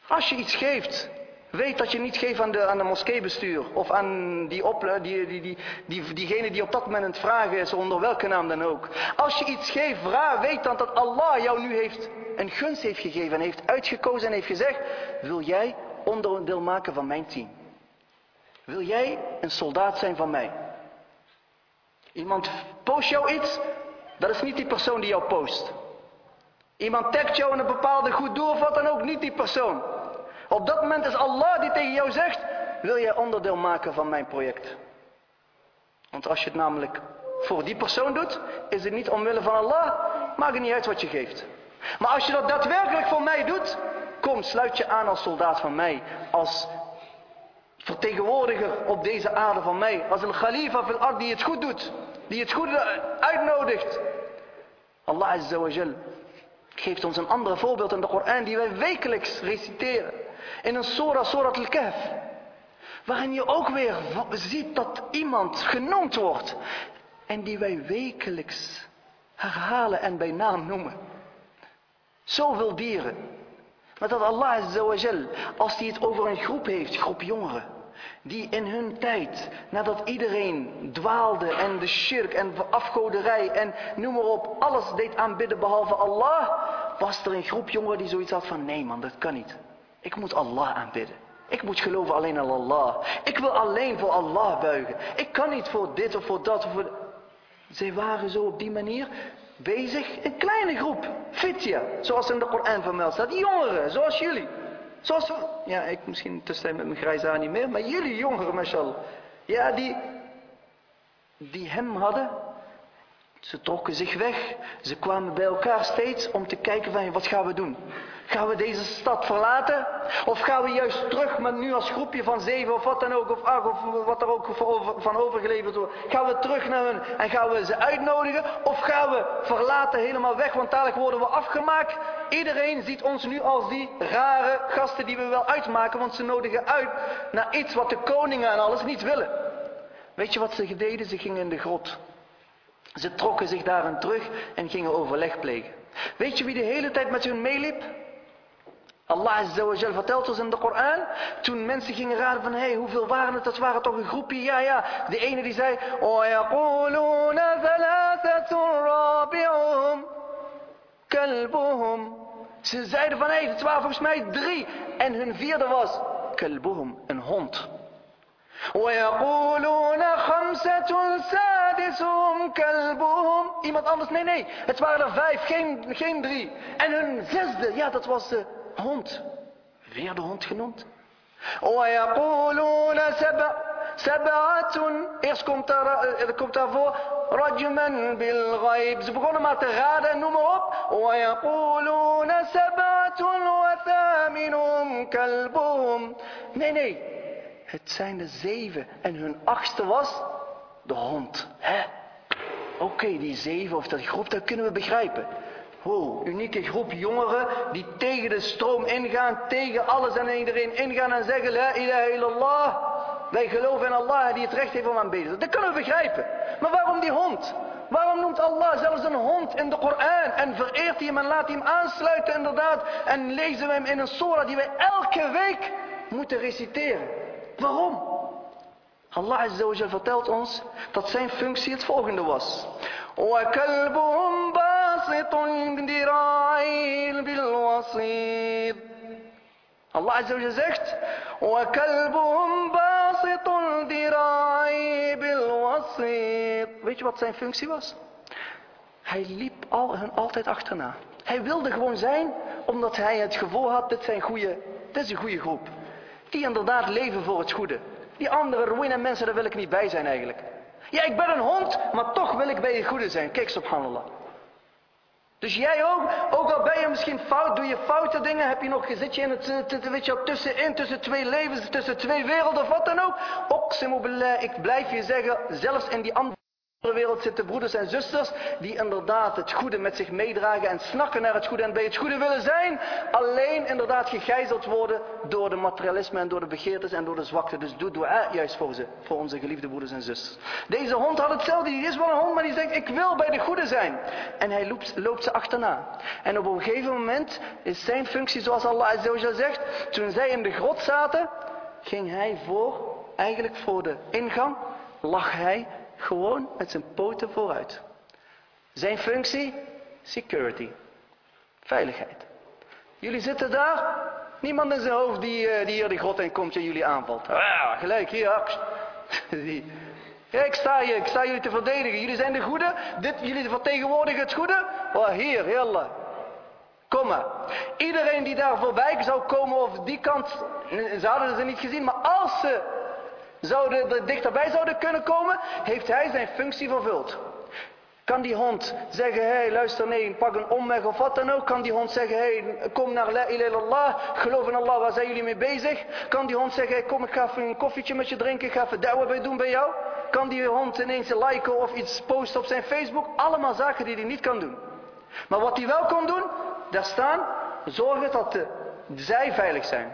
Als je iets geeft, Weet dat je niet geeft aan de, aan de moskeebestuur of aan die, die, die, die, die, diegene die op dat moment het vragen is, onder welke naam dan ook. Als je iets geeft, vraag, weet dan dat Allah jou nu heeft een gunst heeft gegeven en heeft uitgekozen en heeft gezegd, wil jij onderdeel maken van mijn team? Wil jij een soldaat zijn van mij? Iemand post jou iets, dat is niet die persoon die jou post. Iemand tagt jou in een bepaalde goed doel of wat dan ook, niet die persoon. Op dat moment is Allah die tegen jou zegt, wil jij onderdeel maken van mijn project? Want als je het namelijk voor die persoon doet, is het niet omwille van Allah, maakt het niet uit wat je geeft. Maar als je dat daadwerkelijk voor mij doet, kom, sluit je aan als soldaat van mij, als vertegenwoordiger op deze aarde van mij, als een khalifa van ard die het goed doet, die het goede uitnodigt. Allah Azza wa Jal geeft ons een ander voorbeeld in de Koran die wij wekelijks reciteren. In een surah, surah al-Kahf. Waarin je ook weer ziet dat iemand genoemd wordt. En die wij wekelijks herhalen en bij naam noemen. Zoveel dieren. Maar dat Allah azawajal, als hij het over een groep heeft, groep jongeren. Die in hun tijd, nadat iedereen dwaalde en de shirk en de afgoderij en noem maar op, alles deed aanbidden behalve Allah. Was er een groep jongeren die zoiets had van, nee man, dat kan niet. Ik moet Allah aanbidden. Ik moet geloven alleen aan Allah. Ik wil alleen voor Allah buigen. Ik kan niet voor dit of voor dat. Of voor... Zij waren zo op die manier bezig. Een kleine groep. Fitja. Zoals in de Koran vermeld staat. Jongeren, zoals jullie. Zoals Ja, ik misschien tussen met mijn grijze niet meer. Maar jullie jongeren, mashallah. Ja, die, die hem hadden. Ze trokken zich weg. Ze kwamen bij elkaar steeds om te kijken van wat gaan we doen. Gaan we deze stad verlaten? Of gaan we juist terug, maar nu als groepje van zeven of wat dan ook, of acht of wat er ook van overgeleverd wordt. Gaan we terug naar hun en gaan we ze uitnodigen? Of gaan we verlaten helemaal weg, want dadelijk worden we afgemaakt? Iedereen ziet ons nu als die rare gasten die we wel uitmaken, want ze nodigen uit naar iets wat de koningen en alles niet willen. Weet je wat ze deden? Ze gingen in de grot. Ze trokken zich daarin terug en gingen overleg plegen. Weet je wie de hele tijd met hun meeliep? Allah Azza vertelt ons in de Koran, toen mensen gingen raden van, hé, hey, hoeveel waren het? Dat waren toch een groepje, ja, ja. De ene die zei, Ze zeiden van, hé, hey, het waren volgens mij drie. En hun vierde was, kalbuhum, een hond. ويقولون خمسة سادسهم كلبهم Iemand anders, nee, nee. Het waren er vijf, geen, geen drie. En hun zesde, ja, dat was de hond. Weer de hond genoemd. ويقولون سبع سبعة Eerst komt daar, er komt daarvoor رجما بالغيب. Ze begonnen maar te raden en noem maar op. ويقولون سبعة وثامنهم كلبهم. Nee, nee. Het zijn de zeven. En hun achtste was de hond. Hè? Oké, die zeven of dat groep, dat kunnen we begrijpen. Wow, unieke groep jongeren die tegen de stroom ingaan, tegen alles en iedereen ingaan en zeggen, la ilaha illallah. Wij geloven in Allah die het recht heeft om aan bezig Dat kunnen we begrijpen. Maar waarom die hond? Waarom noemt Allah zelfs een hond in de Koran en vereert hij hem en laat hij hem aansluiten inderdaad en lezen we hem in een surah die wij elke week moeten reciteren? Waarom? Allah Azza wa vertelt ons dat zijn functie het volgende was. وَكَلْبُهُمْ بَاسِطٌ ذِرَاعِهِ بِالْوَصِيدِ Allah Azza wa zegt وَكَلْبُهُمْ بَاسِطٌ ذِرَاعِهِ بِالْوَصِيدِ Weet je wat zijn functie was? Hij liep al, hen altijd achterna. Hij wilde gewoon zijn omdat hij het gevoel had, dit, zijn goede, dit is een goede groep. Die inderdaad leven voor het goede. Die andere ruïne mensen, daar wil ik niet bij zijn eigenlijk. Ja, ik ben een hond, maar toch wil ik bij je goede zijn. Kijk, subhanallah. Dus jij ook, ook al ben je misschien fout, doe je foute dingen, heb je nog, zit je in het, weet je, tussenin, tussen twee levens, tussen twee werelden, of wat dan ook. Oksimu billah, ik blijf je zeggen, zelfs in die andere de wereld zitten broeders en zusters die inderdaad het goede met zich meedragen en snakken naar het goede en bij het goede willen zijn. Alleen inderdaad gegijzeld worden door de materialisme en door de begeertes en door de zwakte. Dus doe dua juist voor ze, voor onze geliefde broeders en zusters. Deze hond had hetzelfde, die is wel een hond, maar die zegt ik wil bij de goede zijn. En hij loopt, loopt ze achterna. En op een gegeven moment is zijn functie zoals Allah zegt, toen zij in de grot zaten, ging hij voor, eigenlijk voor de ingang, lag hij gewoon met zijn poten vooruit. Zijn functie? Security. Veiligheid. Jullie zitten daar. Niemand in zijn hoofd die, eh, die hier de grot in komt en jullie aanvalt. Ah, gelijk, hier. Ja, ik sta hier, ik sta jullie te verdedigen. Jullie zijn de goede. Dit, jullie vertegenwoordigen het goede. Oh, hier, heel. Kom maar. Iedereen die daar voorbij zou komen of die kant, ze hadden ze niet gezien, maar als ze zouden er dichterbij zouden kunnen komen, heeft hij zijn functie vervuld. Kan die hond zeggen, hey, luister nee, pak een omweg of wat dan ook. Kan die hond zeggen, hey, kom naar la ilaha geloof in Allah, waar zijn jullie mee bezig? Kan die hond zeggen, hey, kom ik ga even een koffietje met je drinken, ik ga even da'wah bij doen bij jou? Kan die hond ineens liken of iets posten op zijn Facebook? Allemaal zaken die hij niet kan doen. Maar wat hij wel kon doen, daar staan, zorgen dat zij veilig zijn.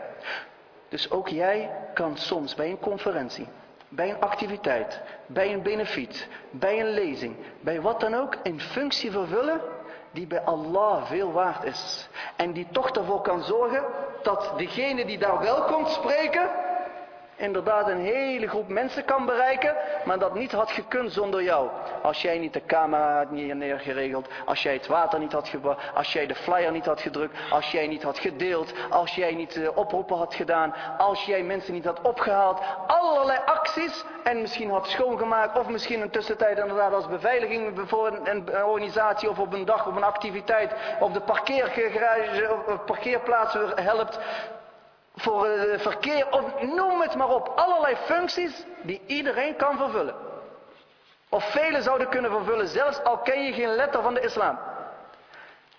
Dus ook jij kan soms bij een conferentie, bij een activiteit, bij een benefiet, bij een lezing, bij wat dan ook, een functie vervullen die bij Allah veel waard is. En die toch ervoor kan zorgen dat degene die daar wel komt spreken, inderdaad een hele groep mensen kan bereiken, maar dat niet had gekund zonder jou. Als jij niet de camera had neergeregeld, als jij het water niet had gebracht, als jij de flyer niet had gedrukt, als jij niet had gedeeld, als jij niet de oproepen had gedaan, als jij mensen niet had opgehaald, allerlei acties en misschien had schoongemaakt of misschien een tussentijd inderdaad als beveiliging voor een, organisatie of op een dag op een activiteit of de parkeergarage of parkeerplaats helpt voor uh, verkeer, of noem het maar op. Allerlei functies die iedereen kan vervullen. Of velen zouden kunnen vervullen, zelfs al ken je geen letter van de islam.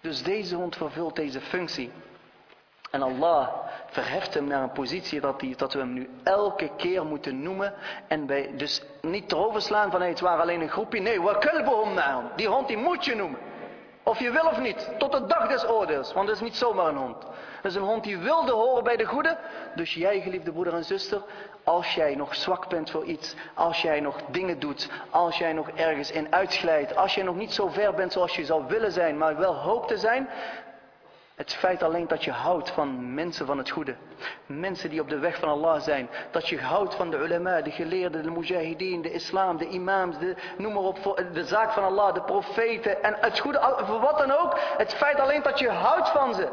Dus deze hond vervult deze functie. En Allah verheft hem naar een positie dat, die, dat we hem nu elke keer moeten noemen. En bij, dus niet eroverslaan van hey, het waren alleen een groepje. Nee, wa kalbuhum Die hond die moet je noemen. Of je wil of niet. Tot de dag des oordeels. Want dat is niet zomaar een hond. Dat is een hond die wilde horen bij de goede. Dus jij, geliefde broeder en zuster, als jij nog zwak bent voor iets, als jij nog dingen doet, als jij nog ergens in uitglijdt, als jij nog niet zo ver bent zoals je zou willen zijn, maar wel hoopt te zijn, het feit alleen dat je houdt van mensen van het goede. Mensen die op de weg van Allah zijn. Dat je houdt van de ulama, de geleerden, de mujahideen, de islam, de imams, de, noem maar op, de zaak van Allah, de profeten en het goede, wat dan ook. Het feit alleen dat je houdt van ze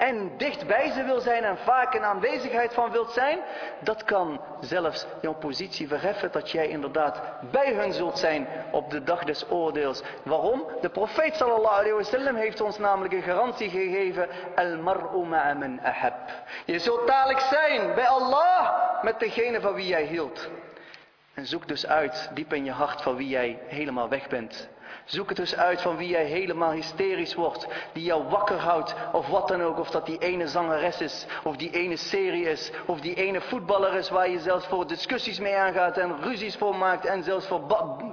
en dicht bij ze wil zijn en vaak in aanwezigheid van wilt zijn, dat kan zelfs jouw positie verheffen dat jij inderdaad bij hun zult zijn op de dag des oordeels. Waarom? De profeet sallallahu alayhi wa sallam heeft ons namelijk een garantie gegeven, al-mar'u man ahab. Je zult dadelijk zijn bij Allah met degene van wie jij hield. En zoek dus uit, diep in je hart, van wie jij helemaal weg bent. Zoek het dus uit van wie jij helemaal hysterisch wordt. Die jou wakker houdt. Of wat dan ook. Of dat die ene zangeres is. Of die ene serie is. Of die ene voetballer is waar je zelfs voor discussies mee aangaat. En ruzies voor maakt. En zelfs voor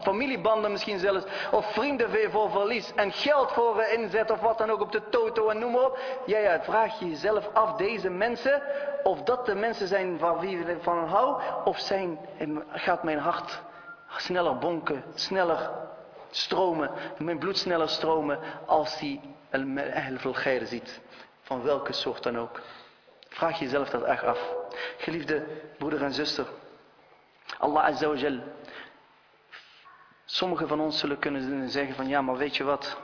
familiebanden misschien zelfs. Of vrienden voor verlies. En geld voor inzet. Of wat dan ook op de toto en noem maar op. Ja, ja, vraag je jezelf af. Deze mensen. Of dat de mensen zijn van wie we van hou. Of zijn, gaat mijn hart sneller bonken. Sneller stromen, mijn bloed sneller stromen als hij Ahl al ziet. Van welke soort dan ook. Vraag jezelf dat echt af. Geliefde broeder en zuster. Allah Azza wa Jal. Sommigen van ons zullen kunnen zeggen van ja, maar weet je wat.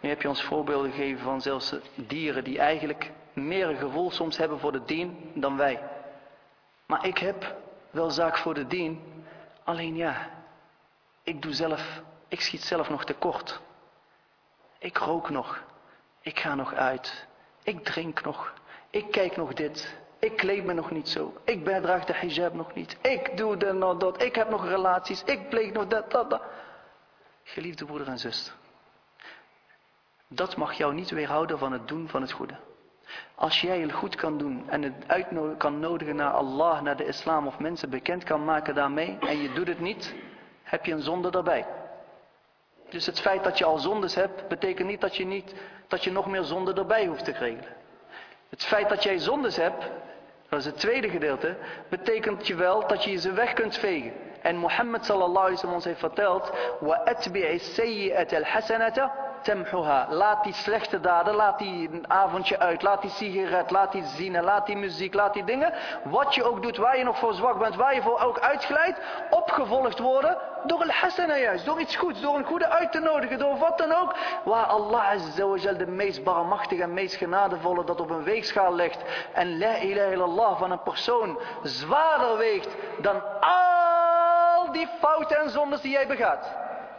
Nu heb je ons voorbeelden gegeven van zelfs dieren die eigenlijk meer een gevoel soms hebben voor de dien dan wij. Maar ik heb wel zaak voor de dien. Alleen ja, ik doe zelf ik schiet zelf nog tekort. Ik rook nog. Ik ga nog uit. Ik drink nog. Ik kijk nog dit. Ik kleed me nog niet zo. Ik draag de hijab nog niet. Ik doe de nog dat. Ik heb nog relaties. Ik pleeg nog dat, dat, dat. Geliefde broeder en zuster. Dat mag jou niet weerhouden van het doen van het goede. Als jij het goed kan doen en het uit kan nodigen naar Allah, naar de islam of mensen bekend kan maken daarmee en je doet het niet, heb je een zonde daarbij. Dus het feit dat je al zondes hebt, betekent niet dat je, niet, dat je nog meer zonde erbij hoeft te regelen. Het feit dat jij zondes hebt, dat is het tweede gedeelte, betekent je wel dat je ze weg kunt vegen. En Mohammed sallallahu alaihi wasallam ons heeft verteld: "Wa atbi'i sayyi'ata al-hasanata temhuha. Laat die slechte daden, laat die avondje uit, laat die sigaret, laat die zine, laat die muziek, laat die dingen. Wat je ook doet, waar je nog voor zwak bent, waar je voor ook uitglijdt, opgevolgd worden door al-hasana juist, door iets goeds, door een goede uit te nodigen, door wat dan ook. Waar Allah azawajal de meest barmachtige en meest genadevolle dat op een weegschaal legt. En la ilaha illallah van een persoon zwaarder weegt dan al die fouten en zondes die jij begaat.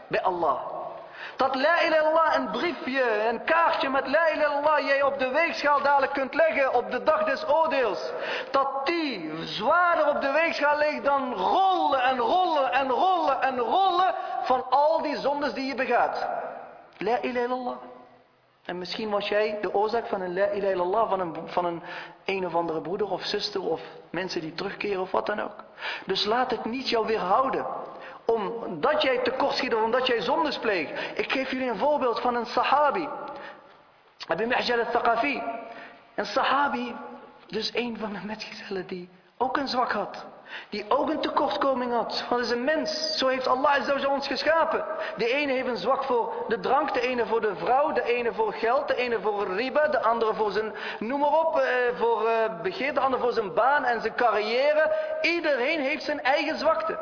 Bij Allah. Dat la ilallah een briefje, een kaartje met la ilallah jij op de weegschaal dadelijk kunt leggen op de dag des oordeels. Dat die zwaarder op de weegschaal ligt dan rollen en rollen en rollen en rollen van al die zondes die je begaat. La ilallah. En misschien was jij de oorzaak van een la ilallah van een, van een een of andere broeder of zuster of mensen die terugkeren of wat dan ook. Dus laat het niet jou weerhouden omdat jij tekortschiet of omdat jij zondes pleegt. Ik geef jullie een voorbeeld van een sahabi. Abi Mahjal al-Thaqafi. Een sahabi, dus een van de metgezellen die ook een zwak had. Die ook een tekortkoming had. Want is een mens. Zo heeft Allah ons geschapen. De ene heeft een zwak voor de drank. De ene voor de vrouw. De ene voor geld. De ene voor riba. De andere voor zijn, noem maar op, eh, voor eh. De andere voor zijn baan en zijn carrière. Iedereen heeft zijn eigen zwakte.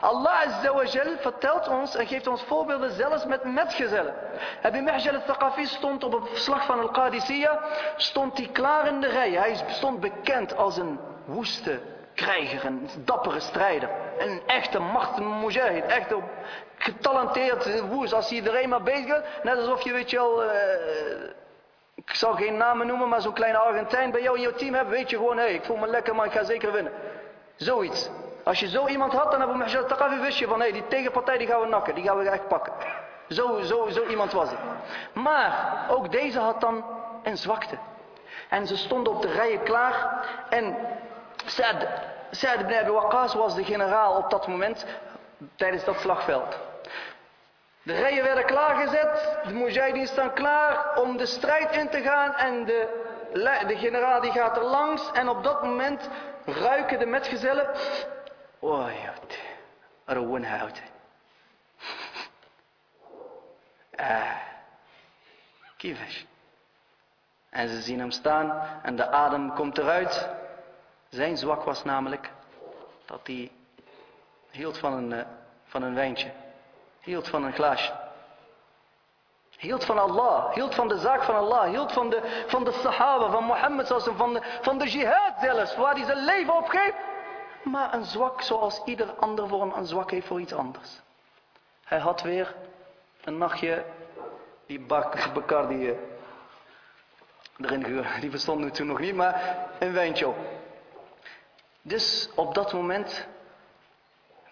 Allah Azzawajal vertelt ons en geeft ons voorbeelden zelfs met metgezellen. Abi Mahjal al-Thaqafi stond op het verslag van Al-Qadisiyah, stond hij klaar in de rij. Hij stond bekend als een woeste krijger, een dappere strijder. Een echte macht, een mujahid, echt getalenteerd woest. Als hij iedereen maar bezig is, net alsof je weet je al... Uh, ik zal geen namen noemen, maar zo'n kleine Argentijn bij jou in jouw team hebt, weet je gewoon, hé, hey, ik voel me lekker, maar ik ga zeker winnen. Zoiets. Als je zo iemand had, dan we Mahshad Taqafi wist je van die tegenpartij die gaan we nakken, die gaan we echt pakken. Zo, iemand was het. Maar ook deze had dan een zwakte. En ze stonden op de rijen klaar. En Sa'd, Sa'd ibn Abi Waqqas was de generaal op dat moment tijdens dat slagveld. De rijen werden klaargezet. De mujahideen staan klaar om de strijd in te gaan. En de, de generaal die gaat er langs. En op dat moment ruiken de metgezellen. Oh, ja, hout. Ah, kievish. En ze zien hem staan en de adem komt eruit. Zijn zwak was namelijk dat hij hield van een, eh, van een wijntje. Hield van een glaasje. Hield van Allah, hield van de zaak van Allah, hield van de, van de sahaba, van Mohammed, van de, van de jihad zelfs, waar hij zijn leven op geeft. Maar een zwak zoals ieder ander vorm een zwak heeft voor iets anders. Hij had weer een nachtje die bak, Bacardi eh, erin Die verstonden we toen nog niet, maar een wijntje op. Dus op dat moment,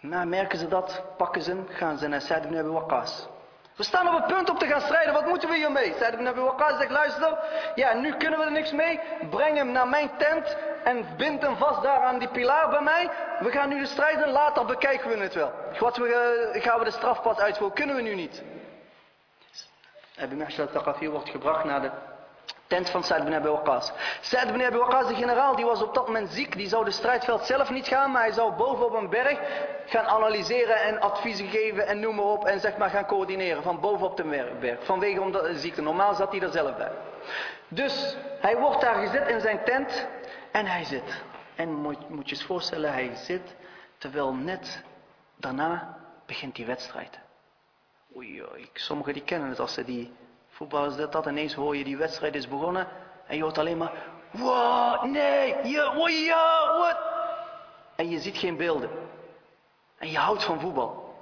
na merken ze dat, pakken ze hem, gaan ze naar Saad ibn Abi Waqqas. We staan op het punt om te gaan strijden, wat moeten we hiermee? Saad ibn Abi Waqqas zegt, luister, ja, nu kunnen we er niks mee. Breng hem naar mijn tent en bind hem vast daar aan die pilaar bij mij. We gaan nu de strijden, later bekijken we het wel. Wat we, gaan we de strafpas uitvoeren, kunnen we nu niet. Abu Mahshad al-Thaqafi wordt gebracht naar de tent van Sa'd ibn Abi Waqqas. Sa'd ibn Abi de generaal, die was op dat moment ziek. Die zou de strijdveld zelf niet gaan, maar hij zou boven op een berg gaan analyseren en adviezen geven en noem maar op. En zeg maar gaan coördineren van boven op de berg. Vanwege de ziekte. Normaal zat hij er zelf bij. Dus hij wordt daar gezet in zijn tent en hij zit. En moet, moet je eens voorstellen, hij zit terwijl net daarna begint die wedstrijd. Oei, oei, sommigen die kennen het als ze die voetballers dat, dat ineens hoor je die wedstrijd is begonnen en je hoort alleen maar wow, nee, ja, oei, ja, wat? En je ziet geen beelden. En je houdt van voetbal.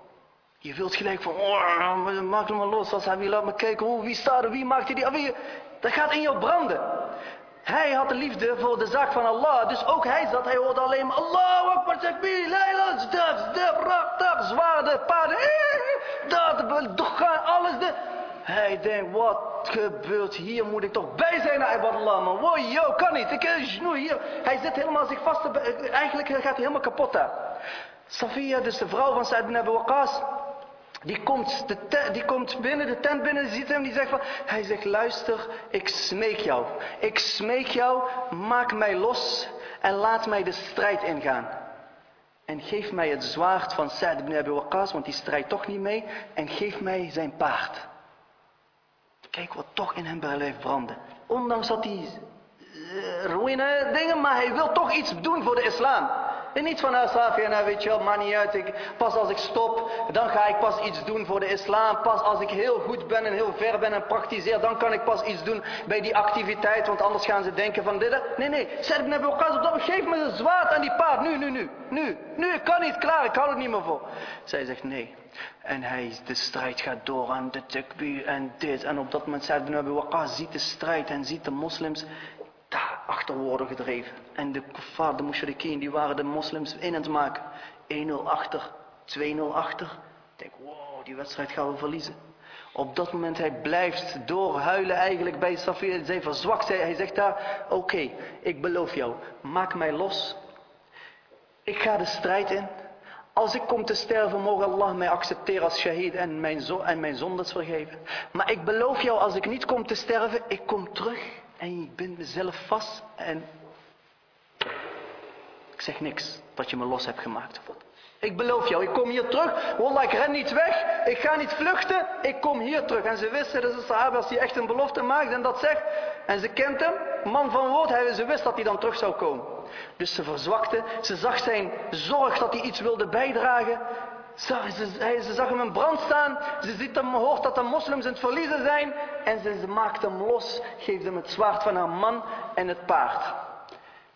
Je wilt gelijk van, oh, maak hem maar los, als hij wil, laat me kijken, oh, wie staat er, wie maakt die, wie, dat gaat in jou branden. Hij had de liefde voor de zaak van Allah. Dus ook hij zat, hij hoorde alleen maar Allah Akbar takbir, leila, zdaf, zdaf, rak, zwaarden, paarden, dat, doorgaan, alles. De... Hij denkt, wat gebeurt hier? Moet ik toch bij zijn Allah, man. Wow, yo, kan niet. Ik nu hier. Hij zit helemaal zich vast. Eigenlijk gaat hij helemaal kapot daar. Safia, dus de vrouw van Sa'd bin Abi Waqqas. Die komt, de die komt binnen, de tent binnen, ziet hem, die zegt van, hij zegt, luister, ik smeek jou. Ik smeek jou, maak mij los en laat mij de strijd ingaan. En geef mij het zwaard van Sa'd ibn Abi Waqqas, want die strijdt toch niet mee. En geef mij zijn paard. Kijk wat toch in hem blijft branden. Ondanks dat hij uh, ruïne dingen, maar hij wil toch iets doen voor de islam. En niet van, Safia, nou weet je wel, maakt niet uit. Pas als ik stop, dan ga ik pas iets doen voor de islam. Pas als ik heel goed ben en heel ver ben en praktiseer, dan kan ik pas iets doen bij die activiteit. Want anders gaan ze denken van dit. Nee, nee. Zet me op dat geef me een zwaard aan die paard. Nu, nu, nu. Nu, nu, ik kan niet, klaar, ik hou het niet meer voor. Zij zegt nee. En hij, de strijd gaat door aan de takbir en dit. En op dat moment zei Ibn Abi ziet de strijd en ziet de moslims daar achter worden gedreven. En de kuffar, de mushrikeen, die waren de moslims in het maken. 1-0 achter, 2-0 achter. Ik denk, wow, die wedstrijd gaan we verliezen. Op dat moment, hij blijft doorhuilen eigenlijk bij Safir. Zij verzwakt, hij, hij zegt daar, oké, ik beloof jou, maak mij los. Ik ga de strijd in. Als ik kom te sterven, mogen Allah mij accepteren als shahid en mijn, zo en mijn zondes vergeven. Maar ik beloof jou, als ik niet kom te sterven, ik kom terug en ik bind mezelf vast en ik zeg niks dat je me los hebt gemaakt. Ik beloof jou, ik kom hier terug. Wallah, ik ren niet weg. Ik ga niet vluchten. Ik kom hier terug. En ze wisten, dat sahaba, als hij echt een belofte maakt en dat zegt. En ze kent hem, man van woord. Hij, ze wist dat hij dan terug zou komen. Dus ze verzwakte. Ze zag zijn zorg dat hij iets wilde bijdragen. Ze, ze, zag hem in brand staan. Ze ziet hem, hoort dat de moslims in het verliezen zijn. En ze, ze maakt hem los. Geeft hem het zwaard van haar man en het paard.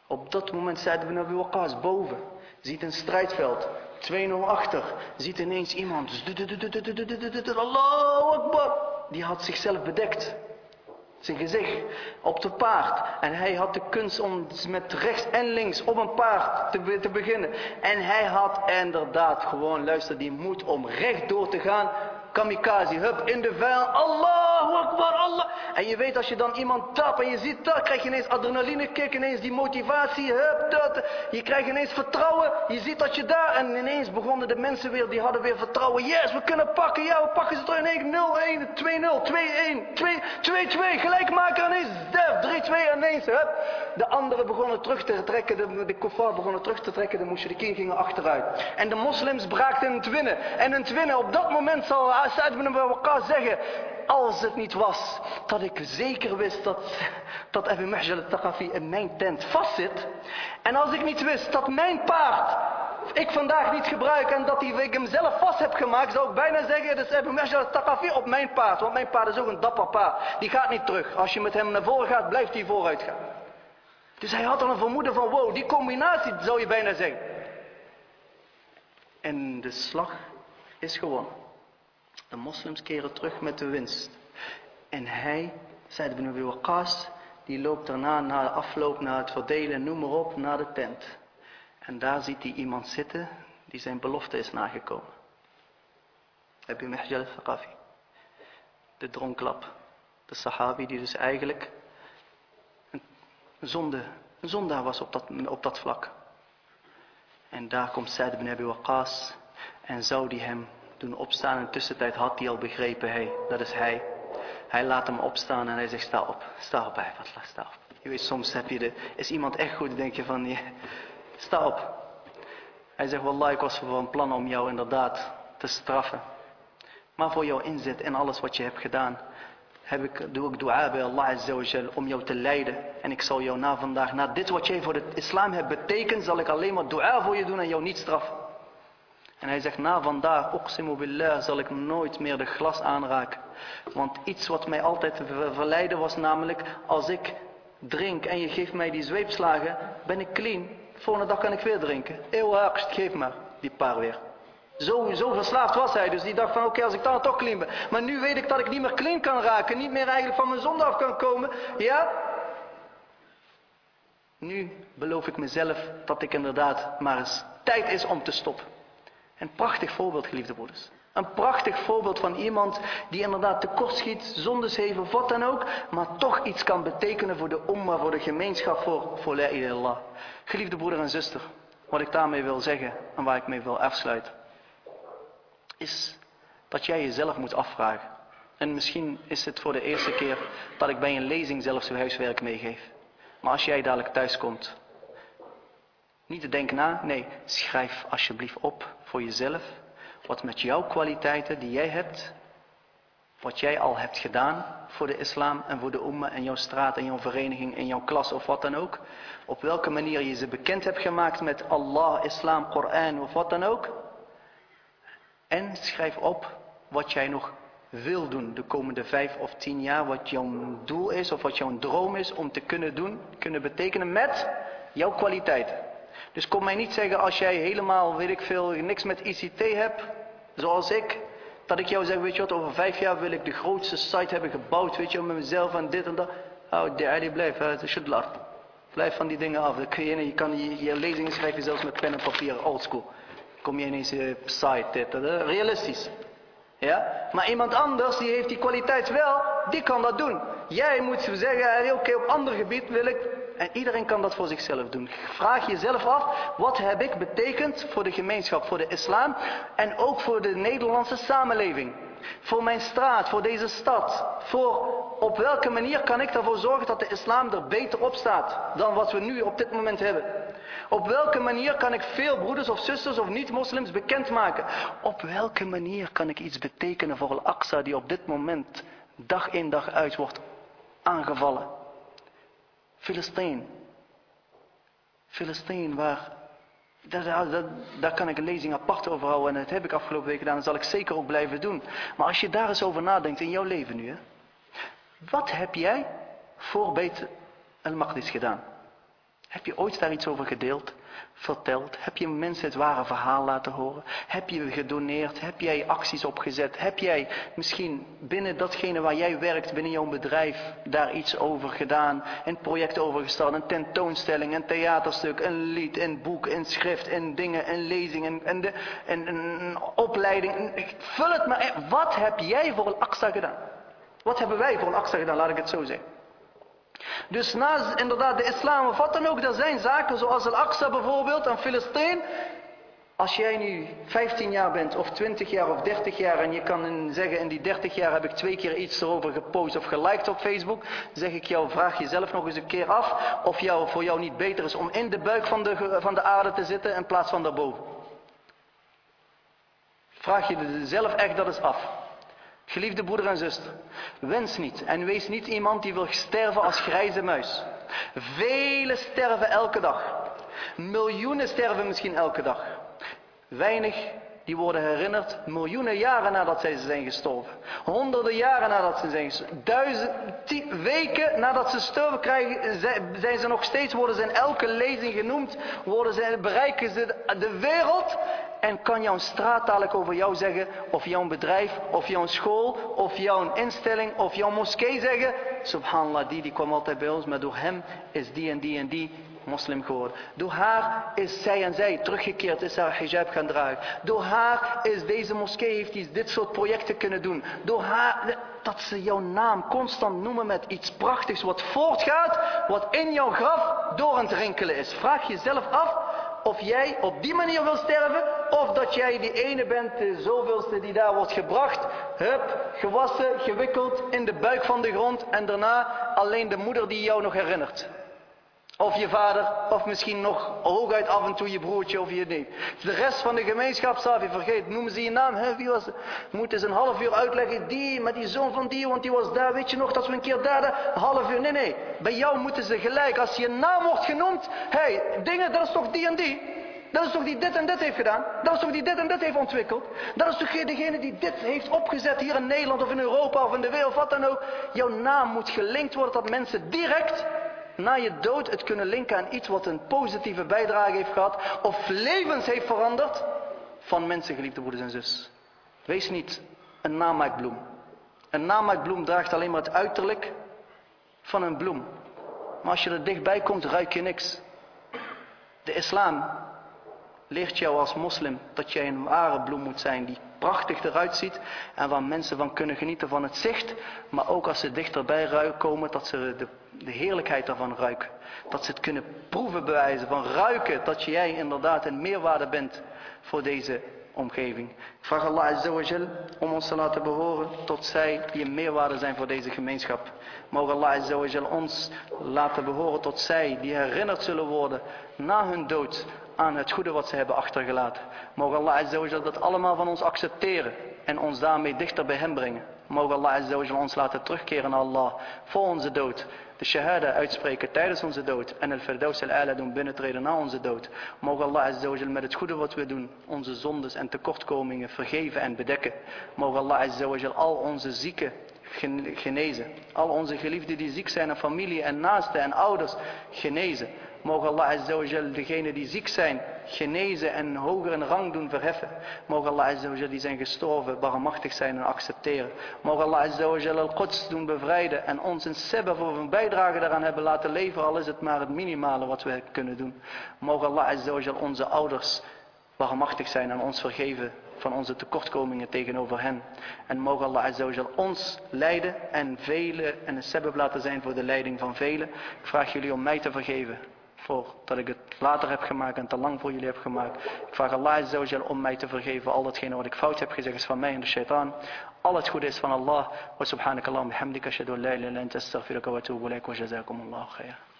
Op dat moment zeiden we naar Waqqas boven. Ziet een strijdveld. 2-0 achter. Ziet ineens iemand. Allahu Akbar. Die had zichzelf bedekt. Zijn gezicht op de paard. En hij had de kunst om met rechts en links op een paard te, te beginnen. En hij had inderdaad gewoon, luister, die moed om rechtdoor te gaan kamikaze, hup, in de vuil, Allahu Akbar, Allah. En je weet als je dan iemand tapt en je ziet dat, krijg je ineens adrenaline kick, ineens die motivatie, hup, dat. Je krijgt ineens vertrouwen, je ziet dat je daar, en ineens begonnen de mensen weer, die hadden weer vertrouwen. Yes, we kunnen pakken, ja, we pakken ze terug in 1, 2-0, 2-0, 2-1, 2-2, gelijk maken ineens, def, 3-2 ineens, hup. De anderen begonnen terug te trekken, de, de begonnen terug te trekken, de mushrikien gingen achteruit. En de moslims braakten het winnen. En het winnen, op dat moment zal Sa'd ibn Waqqas zeggen, als het niet was dat ik zeker wist dat, dat Abu Mahjal al-Taqafi in mijn tent vastzit. En als ik niet wist dat mijn paard ik vandaag niet gebruik en dat ik hem zelf vast heb gemaakt, zou ik bijna zeggen, dat is Abu Mahjal al-Taqafi op mijn paard. Want mijn paard is ook een dapper paard. Die gaat niet terug. Als je met hem naar voren gaat, blijft hij vooruit gaan. Dus hij had al een vermoeden van, wow, die combinatie zou je bijna zeggen. En de slag is gewonnen. De moslims keren terug met de winst. En hij, zei ibn Abi Waqqas, die loopt daarna na de afloop, na het verdelen, noem maar op, naar de tent. En daar ziet hij iemand zitten die zijn belofte is nagekomen. Abi Mahjal al-Thaqafi. De dronklap. De sahabi die dus eigenlijk een zonde, een zondaar was op dat, op dat vlak. En daar komt Said ibn Abi Waqqas en zou die hem doen opstaan. In de tussentijd had hij al begrepen, hé, dat is hij. Hij laat hem opstaan en hij zegt, sta op, sta op, hij wat, sta op. Je weet, soms heb je de, is iemand echt goed, denk je van, je, sta op. Hij zegt, wallah, ik was van plan om jou inderdaad te straffen. Maar voor jouw inzet en alles wat je hebt gedaan, heb ik, doe ik dua bij Allah om jou te leiden. En ik zal jou na vandaag, na dit wat jij voor de islam hebt betekend, zal ik alleen maar dua voor je doen en jou niet straffen. En hij zegt, na vandaag, uqsimu billah, zal ik nooit meer de glas aanraken. Want iets wat mij altijd verleiden was namelijk, als ik drink en je geeft mij die zweepslagen, ben ik clean. Volgende dag kan ik weer drinken. Eeuwig, geef maar die paar weer. Zo, zo verslaafd was hij, dus die dacht van oké, als ik dan toch clean ben. Maar nu weet ik dat ik niet meer clean kan raken, niet meer eigenlijk van mijn zonde af kan komen. Ja? Nu beloof ik mezelf dat ik inderdaad maar eens tijd is om te stoppen. Een prachtig voorbeeld, geliefde broeders. Een prachtig voorbeeld van iemand die inderdaad tekortschiet, zondes heeft of wat dan ook, maar toch iets kan betekenen voor de umma, voor de gemeenschap, voor, voor la Geliefde broeder en zuster, wat ik daarmee wil zeggen en waar ik mee wil afsluiten, is dat jij jezelf moet afvragen. En misschien is het voor de eerste keer dat ik bij een lezing zelfs uw huiswerk meegeef. Maar als jij dadelijk thuis komt, niet te denken na, nee, schrijf alsjeblieft op voor jezelf wat met jouw kwaliteiten die jij hebt, wat jij al hebt gedaan voor de islam en voor de umma en jouw straat en jouw vereniging en jouw klas of wat dan ook. Op welke manier je ze bekend hebt gemaakt met Allah, islam, Koran of wat dan ook. En schrijf op wat jij nog wil doen de komende vijf of tien jaar. Wat jouw doel is of wat jouw droom is om te kunnen doen, kunnen betekenen met jouw kwaliteiten. Dus kom mij niet zeggen als jij helemaal, weet ik veel, niks met ICT hebt, zoals ik, dat ik jou zeg, weet je wat, over vijf jaar wil ik de grootste site hebben gebouwd, weet je, met mezelf en dit en dat. Oh, die blijf, het is Blijf van die dingen af. Je, je kan je, je lezingen schrijven zelfs met pen en papier, oldschool. Kom je ineens uh, site, dit, dat, realistisch. Ja? Maar iemand anders, die heeft die kwaliteit wel, die kan dat doen. Jij moet zeggen, oké, op ander gebied wil ik en iedereen kan dat voor zichzelf doen. Vraag jezelf af, wat heb ik betekend voor de gemeenschap, voor de islam en ook voor de Nederlandse samenleving? Voor mijn straat, voor deze stad. Voor op welke manier kan ik ervoor zorgen dat de islam er beter op staat dan wat we nu op dit moment hebben? Op welke manier kan ik veel broeders of zusters of niet-moslims bekendmaken? Op welke manier kan ik iets betekenen voor Al-Aqsa die op dit moment dag in dag uit wordt aangevallen? Filistijn. Filistijn, waar. Daar, daar, kan ik een lezing apart over houden. En dat heb ik afgelopen week gedaan. Dat zal ik zeker ook blijven doen. Maar als je daar eens over nadenkt in jouw leven nu. Hè, wat heb jij voor Beit al-Maqdis gedaan? Heb je ooit daar iets over gedeeld? Verteld? Heb je mensen het ware verhaal laten horen? Heb je gedoneerd? Heb jij acties opgezet? Heb jij misschien binnen datgene waar jij werkt, binnen jouw bedrijf, daar iets over gedaan? Een project over gestart, een tentoonstelling, een theaterstuk, een lied, een boek, een schrift, een dingen, een lezing, een, de, een, opleiding. Vul het maar in. Wat heb jij voor een Aqsa gedaan? Wat hebben wij voor een Aqsa gedaan, laat ik het zo zeggen. Dus na inderdaad de islam of wat dan ook, er zijn zaken zoals Al-Aqsa bijvoorbeeld aan Filistijn. Als jij nu 15 jaar bent of 20 jaar of 30 jaar en je kan zeggen in die 30 jaar heb ik twee keer iets erover gepost of geliked op Facebook. Zeg ik jou, vraag jezelf nog eens een keer af of jou, voor jou niet beter is om in de buik van de, van de aarde te zitten in plaats van daarboven. Vraag je zelf echt dat eens af. Geliefde broeder en zuster, wens niet en wees niet iemand die wil sterven als grijze muis. Velen sterven elke dag. Miljoenen sterven misschien elke dag. Weinig die worden herinnerd miljoenen jaren nadat zij zijn gestorven. Honderden jaren nadat ze zijn gestorven. Duizend, weken nadat ze sterven krijgen, zijn ze nog steeds, worden ze in elke lezing genoemd. Worden ze, bereiken ze de wereld en kan jouw straat dadelijk over jou zeggen, of jouw bedrijf, of jouw school, of jouw instelling, of jouw moskee zeggen. Subhanallah, die, die kwam altijd bij ons, maar door hem is die en die en die moslim geworden. Door haar is zij en zij teruggekeerd, is haar hijab gaan dragen. Door haar is deze moskee, heeft hij dit soort projecten kunnen doen. Door haar, dat ze jouw naam constant noemen met iets prachtigs wat voortgaat, wat in jouw graf door aan het rinkelen is. Vraag jezelf af of jij op die manier wil sterven, of dat jij die ene bent, de zoveelste die daar wordt gebracht, hup, gewassen, gewikkeld in de buik van de grond en daarna alleen de moeder die jou nog herinnert. Of je vader, of misschien nog hooguit af en toe je broertje of je neef. De rest van de gemeenschap je vergeten. Noemen ze je naam, hè? wie was? Moeten ze een half uur uitleggen, die, met die zoon van die, want die was daar, weet je nog, dat we een keer daar, een half uur. Nee, nee, bij jou moeten ze gelijk, als je naam wordt genoemd, hé, hey, dingen, dat is toch die en die? Dat is toch die dit en dit heeft gedaan? Dat is toch die dit en dit heeft ontwikkeld? Dat is toch degene die dit heeft opgezet hier in Nederland of in Europa of in de wereld, wat dan ook. Jouw naam moet gelinkt worden dat mensen direct na je dood het kunnen linken aan iets wat een positieve bijdrage heeft gehad of levens heeft veranderd van mensen, geliefde broeders en zus. Wees niet een namaakbloem. Een namaakbloem draagt alleen maar het uiterlijk van een bloem. Maar als je er dichtbij komt, ruik je niks. De islam leert jou als moslim dat jij een ware bloem moet zijn die prachtig eruit ziet en waar mensen van kunnen genieten van het zicht, maar ook als ze dichterbij komen, dat ze de, de heerlijkheid daarvan ruiken. Dat ze het kunnen proeven bewijzen, van ruiken dat jij inderdaad een meerwaarde bent voor deze omgeving. Ik vraag Allah Azza om ons te laten behoren tot zij die een meerwaarde zijn voor deze gemeenschap. Mogen Allah Azza ons laten behoren tot zij die herinnerd zullen worden na hun dood aan het goede wat ze hebben achtergelaten. Mogen Allah Azza dat allemaal van ons accepteren en ons daarmee dichter bij hem brengen. Mogen Allah Azza ons laten terugkeren naar Allah voor onze dood. De shahada uitspreken tijdens onze dood. En el firdaus al-ala doen binnentreden na onze dood. Mogen Allah Azza met het goede wat we doen onze zondes en tekortkomingen vergeven en bedekken. Mogen Allah Azza al onze zieken genezen. Al onze geliefden die ziek zijn en familie en naasten en ouders genezen. Mogen Allah Azzawajal degene die ziek zijn genezen en hoger in rang doen verheffen. Mogen Allah Azzawajal die zijn gestorven barmachtig zijn en accepteren. Mogen Allah Azzawajal al-Quds doen bevrijden en ons een sebbe of een bijdrage daaraan hebben laten leveren. Al is het maar het minimale wat we kunnen doen. Mogen Allah Azzawajal onze ouders barmachtig zijn en ons vergeven van onze tekortkomingen tegenover hen. En mogen Allah Azzawajal ons leiden en velen en een sebeb laten zijn voor de leiding van velen. Ik vraag jullie om mij te vergeven voor dat ik het later heb gemaakt en te lang voor jullie heb gemaakt. Ik vraag Allah om mij te vergeven. Al datgene wat ik fout heb gezegd is van mij en de shaitaan. Al het goede is van Allah. Wa subhanakallah bihamdika ashhadu an la ilaha illa anta astaghfiruka wa atubu ilaik wa.